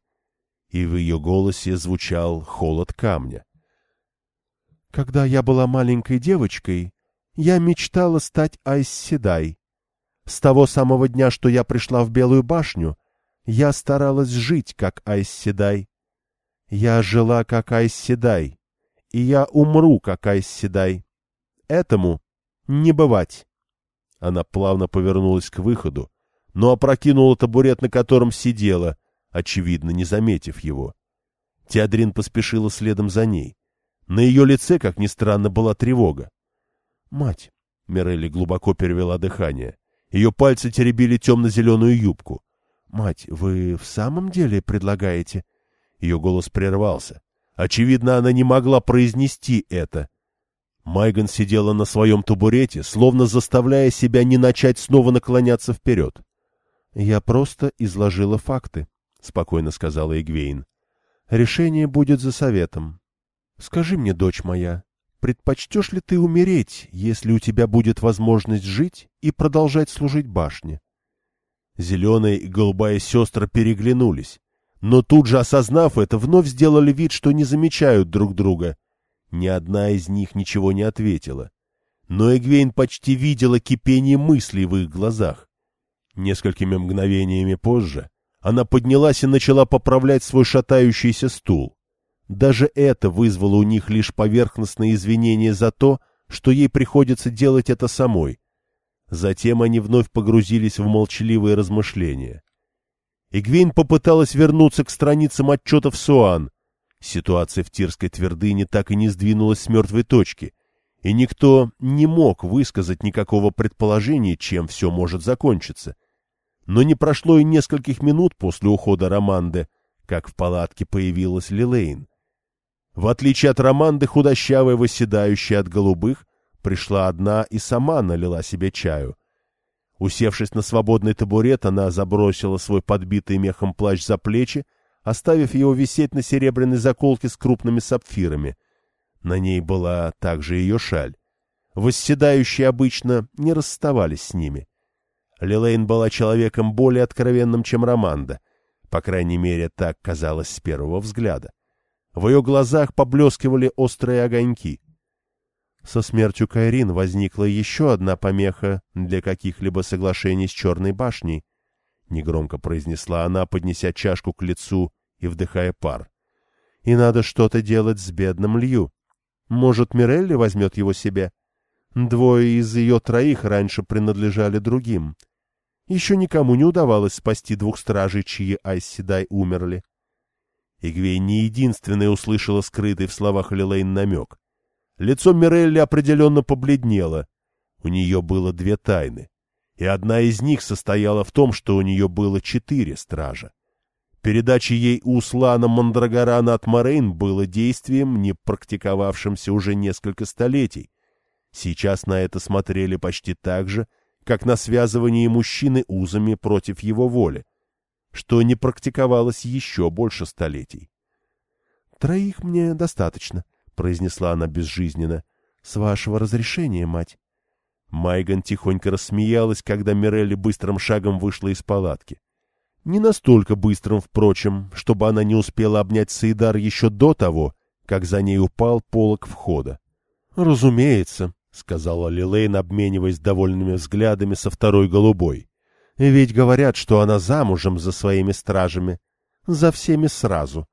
и в ее голосе звучал холод камня. «Когда я была маленькой девочкой, я мечтала стать Айсседай. С того самого дня, что я пришла в Белую башню, я старалась жить, как Айсседай. Я жила, как Айсседай, и я умру, как Айсседай. Этому не бывать. Она плавно повернулась к выходу, но опрокинула табурет, на котором сидела, очевидно, не заметив его. Теодрин поспешила следом за ней. На ее лице, как ни странно, была тревога. — Мать! — Мирелли глубоко перевела дыхание. Ее пальцы теребили темно-зеленую юбку. — Мать, вы в самом деле предлагаете? Ее голос прервался. Очевидно, она не могла произнести это. Майган сидела на своем табурете, словно заставляя себя не начать снова наклоняться вперед. — Я просто изложила факты, — спокойно сказала Игвейн. — Решение будет за советом. Скажи мне, дочь моя, предпочтешь ли ты умереть, если у тебя будет возможность жить и продолжать служить башне? Зеленая и голубая сестры переглянулись но тут же, осознав это, вновь сделали вид, что не замечают друг друга. Ни одна из них ничего не ответила. Но Эгвейн почти видела кипение мыслей в их глазах. Несколькими мгновениями позже она поднялась и начала поправлять свой шатающийся стул. Даже это вызвало у них лишь поверхностное извинение за то, что ей приходится делать это самой. Затем они вновь погрузились в молчаливые размышления. Игвейн попыталась вернуться к страницам отчетов Суан. Ситуация в Тирской твердыне так и не сдвинулась с мертвой точки, и никто не мог высказать никакого предположения, чем все может закончиться. Но не прошло и нескольких минут после ухода Романды, как в палатке появилась Лилейн. В отличие от Романды, худощавая, восседающая от голубых, пришла одна и сама налила себе чаю. Усевшись на свободный табурет, она забросила свой подбитый мехом плащ за плечи, оставив его висеть на серебряной заколке с крупными сапфирами. На ней была также ее шаль. Восседающие обычно не расставались с ними. Лилейн была человеком более откровенным, чем Романда. По крайней мере, так казалось с первого взгляда. В ее глазах поблескивали острые огоньки. Со смертью Кайрин возникла еще одна помеха для каких-либо соглашений с Черной башней, — негромко произнесла она, поднеся чашку к лицу и вдыхая пар. — И надо что-то делать с бедным Лью. Может, Мирелли возьмет его себе? Двое из ее троих раньше принадлежали другим. Еще никому не удавалось спасти двух стражей, чьи Айсседай умерли. Игвей не единственная услышала скрытый в словах Лилейн намек. Лицо Мирелли определенно побледнело. У нее было две тайны, и одна из них состояла в том, что у нее было четыре стража. Передача ей Услана Мандрагорана от Морейн было действием, не практиковавшимся уже несколько столетий. Сейчас на это смотрели почти так же, как на связывание мужчины узами против его воли, что не практиковалось еще больше столетий. «Троих мне достаточно», — произнесла она безжизненно. — С вашего разрешения, мать. Майган тихонько рассмеялась, когда Мирелли быстрым шагом вышла из палатки. Не настолько быстрым, впрочем, чтобы она не успела обнять Саидар еще до того, как за ней упал полог входа. — Разумеется, — сказала Лилейн, обмениваясь довольными взглядами со второй голубой. — Ведь говорят, что она замужем за своими стражами. За всеми сразу.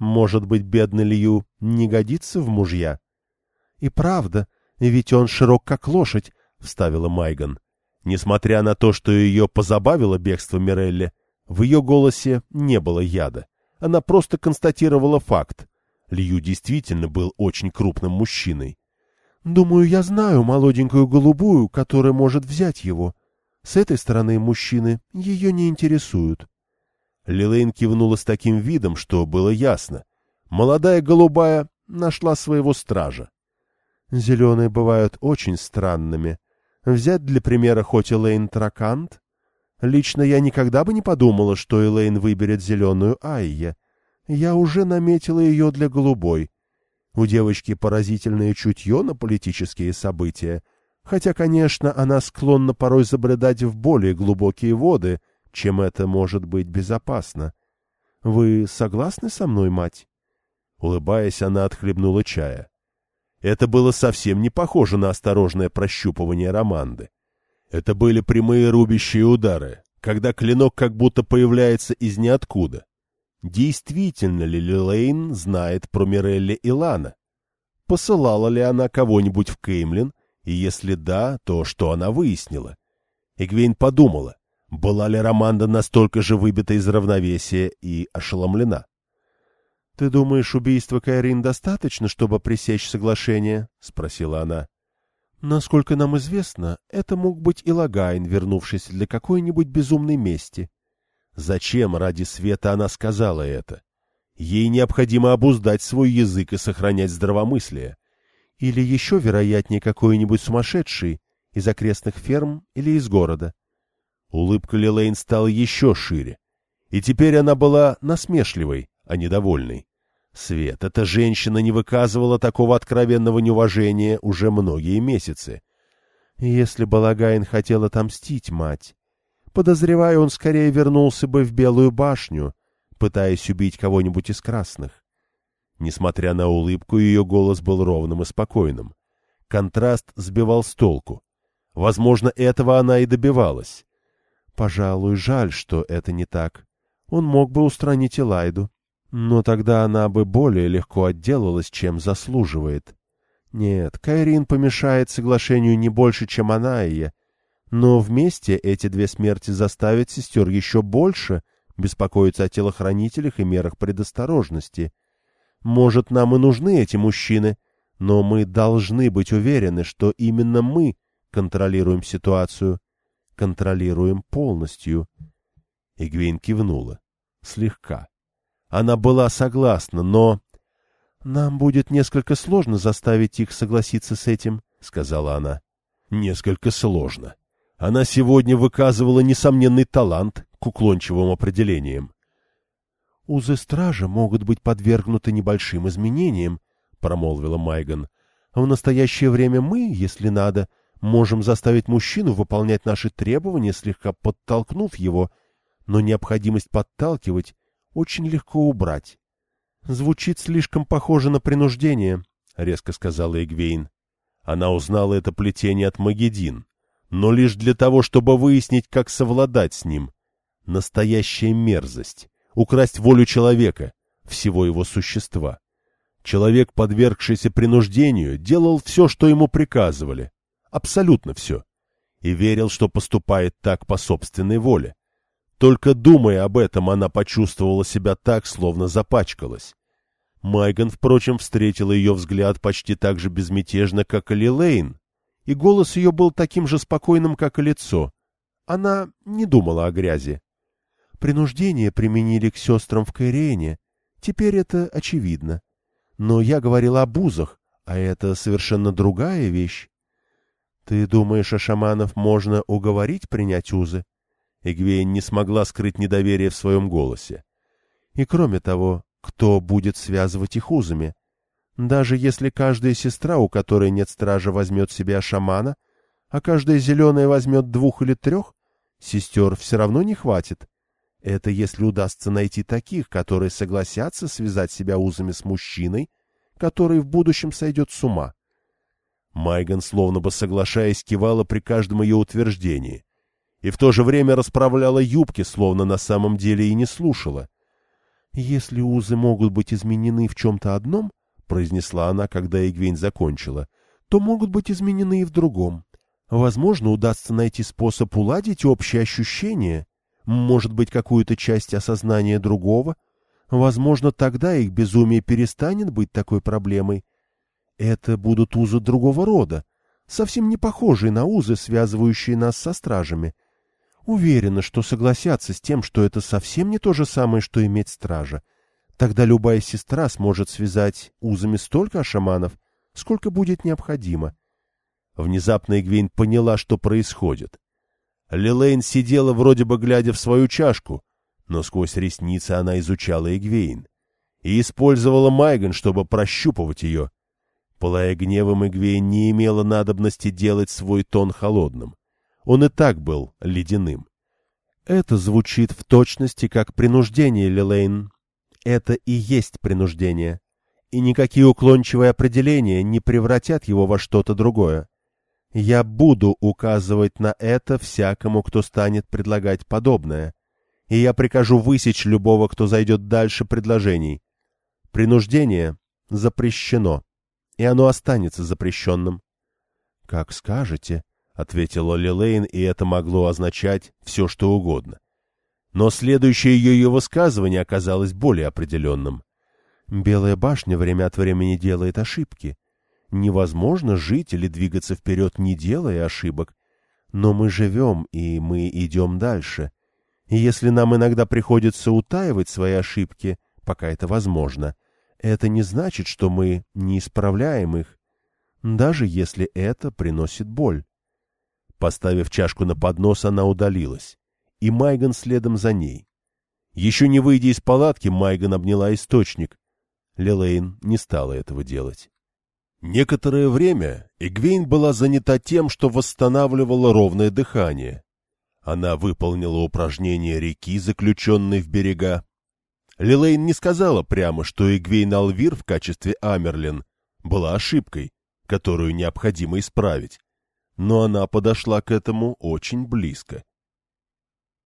Может быть, бедный Лью не годится в мужья? — И правда, ведь он широк как лошадь, — вставила Майган. Несмотря на то, что ее позабавило бегство Мирелли, в ее голосе не было яда. Она просто констатировала факт. Лью действительно был очень крупным мужчиной. — Думаю, я знаю молоденькую голубую, которая может взять его. С этой стороны мужчины ее не интересуют. Лилейн кивнула с таким видом, что было ясно. Молодая голубая нашла своего стража. Зеленые бывают очень странными. Взять для примера хоть Элейн Тракант? Лично я никогда бы не подумала, что Элейн выберет зеленую Айя. Я уже наметила ее для голубой. У девочки поразительное чутье на политические события, хотя, конечно, она склонна порой забредать в более глубокие воды, чем это может быть безопасно. Вы согласны со мной, мать? Улыбаясь, она отхлебнула чая. Это было совсем не похоже на осторожное прощупывание Романды. Это были прямые рубящие удары, когда клинок как будто появляется из ниоткуда. Действительно ли Лилейн знает про Мирелли и Лана? Посылала ли она кого-нибудь в Кеймлин, и если да, то что она выяснила? Игвейн подумала, была ли Романда настолько же выбита из равновесия и ошеломлена? — Ты думаешь, убийства Кайрин достаточно, чтобы пресечь соглашение? — спросила она. — Насколько нам известно, это мог быть и Лагайн, вернувшийся для какой-нибудь безумной мести. Зачем ради света она сказала это? Ей необходимо обуздать свой язык и сохранять здравомыслие. Или еще вероятнее какой-нибудь сумасшедший из окрестных ферм или из города. Улыбка Лилейн стала еще шире, и теперь она была насмешливой, а недовольной. Свет, эта женщина не выказывала такого откровенного неуважения уже многие месяцы. Если Балагайн хотел отомстить мать, подозреваю, он скорее вернулся бы в Белую башню, пытаясь убить кого-нибудь из красных. Несмотря на улыбку, ее голос был ровным и спокойным. Контраст сбивал с толку. Возможно, этого она и добивалась. Пожалуй, жаль, что это не так. Он мог бы устранить Элайду. Но тогда она бы более легко отделалась, чем заслуживает. Нет, Кайрин помешает соглашению не больше, чем она и я. Но вместе эти две смерти заставят сестер еще больше беспокоиться о телохранителях и мерах предосторожности. Может, нам и нужны эти мужчины, Но мы должны быть уверены, что именно мы контролируем ситуацию, контролируем полностью. Игвейн кивнула. Слегка. Она была согласна, но... — Нам будет несколько сложно заставить их согласиться с этим, — сказала она. — Несколько сложно. Она сегодня выказывала несомненный талант к уклончивым определениям. — Узы стража могут быть подвергнуты небольшим изменениям, — промолвила Майган. — В настоящее время мы, если надо, можем заставить мужчину выполнять наши требования, слегка подтолкнув его, но необходимость подталкивать очень легко убрать. — Звучит слишком похоже на принуждение, — резко сказала Эгвейн. Она узнала это плетение от Магедин, но лишь для того, чтобы выяснить, как совладать с ним. Настоящая мерзость — украсть волю человека, всего его существа. Человек, подвергшийся принуждению, делал все, что ему приказывали. Абсолютно все. И верил, что поступает так по собственной воле. Только думая об этом, она почувствовала себя так, словно запачкалась. Майган, впрочем, встретила ее взгляд почти так же безмятежно, как и Лилейн, и голос ее был таким же спокойным, как и лицо. Она не думала о грязи. Принуждение применили к сестрам в Кайрене. Теперь это очевидно. Но я говорила о бузах, а это совершенно другая вещь. Ты думаешь, о шаманов можно уговорить принять узы? Эгвейн не смогла скрыть недоверие в своем голосе. И кроме того, кто будет связывать их узами? Даже если каждая сестра, у которой нет стража, возьмет себе шамана, а каждая зеленая возьмет двух или трех, сестер все равно не хватит. Это если удастся найти таких, которые согласятся связать себя узами с мужчиной, который в будущем сойдет с ума. Майган, словно бы соглашаясь, кивала при каждом ее утверждении и в то же время расправляла юбки, словно на самом деле и не слушала. «Если узы могут быть изменены в чем-то одном, — произнесла она, когда Игвейн закончила, — то могут быть изменены и в другом. Возможно, удастся найти способ уладить общее ощущение, может быть, какую-то часть осознания другого. Возможно, тогда их безумие перестанет быть такой проблемой. Это будут узы другого рода, совсем не похожие на узы, связывающие нас со стражами. Уверена, что согласятся с тем, что это совсем не то же самое, что иметь стража. Тогда любая сестра сможет связать узами столько шаманов, сколько будет необходимо. Внезапно Игвейн поняла, что происходит. Лилейн сидела вроде бы глядя в свою чашку, но сквозь ресницы она изучала Игвейн и использовала Майган, чтобы прощупывать ее. Пылая гневом, Игвейн не имела надобности делать свой тон холодным. Он и так был ледяным. Это звучит в точности как принуждение, Лилейн. Это и есть принуждение. И никакие уклончивые определения не превратят его во что-то другое. Я буду указывать на это всякому, кто станет предлагать подобное, и я прикажу высечь любого, кто зайдет дальше предложений. Принуждение запрещено, и оно останется запрещенным. — Как скажете, — ответила Лилейн, и это могло означать все, что угодно. Но следующее ее высказывание оказалось более определенным. Белая башня время от времени делает ошибки, Невозможно жить или двигаться вперед, не делая ошибок. Но мы живем, и мы идем дальше. И если нам иногда приходится утаивать свои ошибки, пока это возможно, это не значит, что мы не исправляем их, даже если это приносит боль. Поставив чашку на поднос, она удалилась, и Майган следом за ней. Еще не выйдя из палатки, Майган обняла источник. Лилейн не стала этого делать. Некоторое время Игвейн была занята тем, что восстанавливала ровное дыхание. Она выполнила упражнение реки, заключенной в берега. Лилейн не сказала прямо, что Игвейн Алвир в качестве Амерлин была ошибкой, которую необходимо исправить, но она подошла к этому очень близко.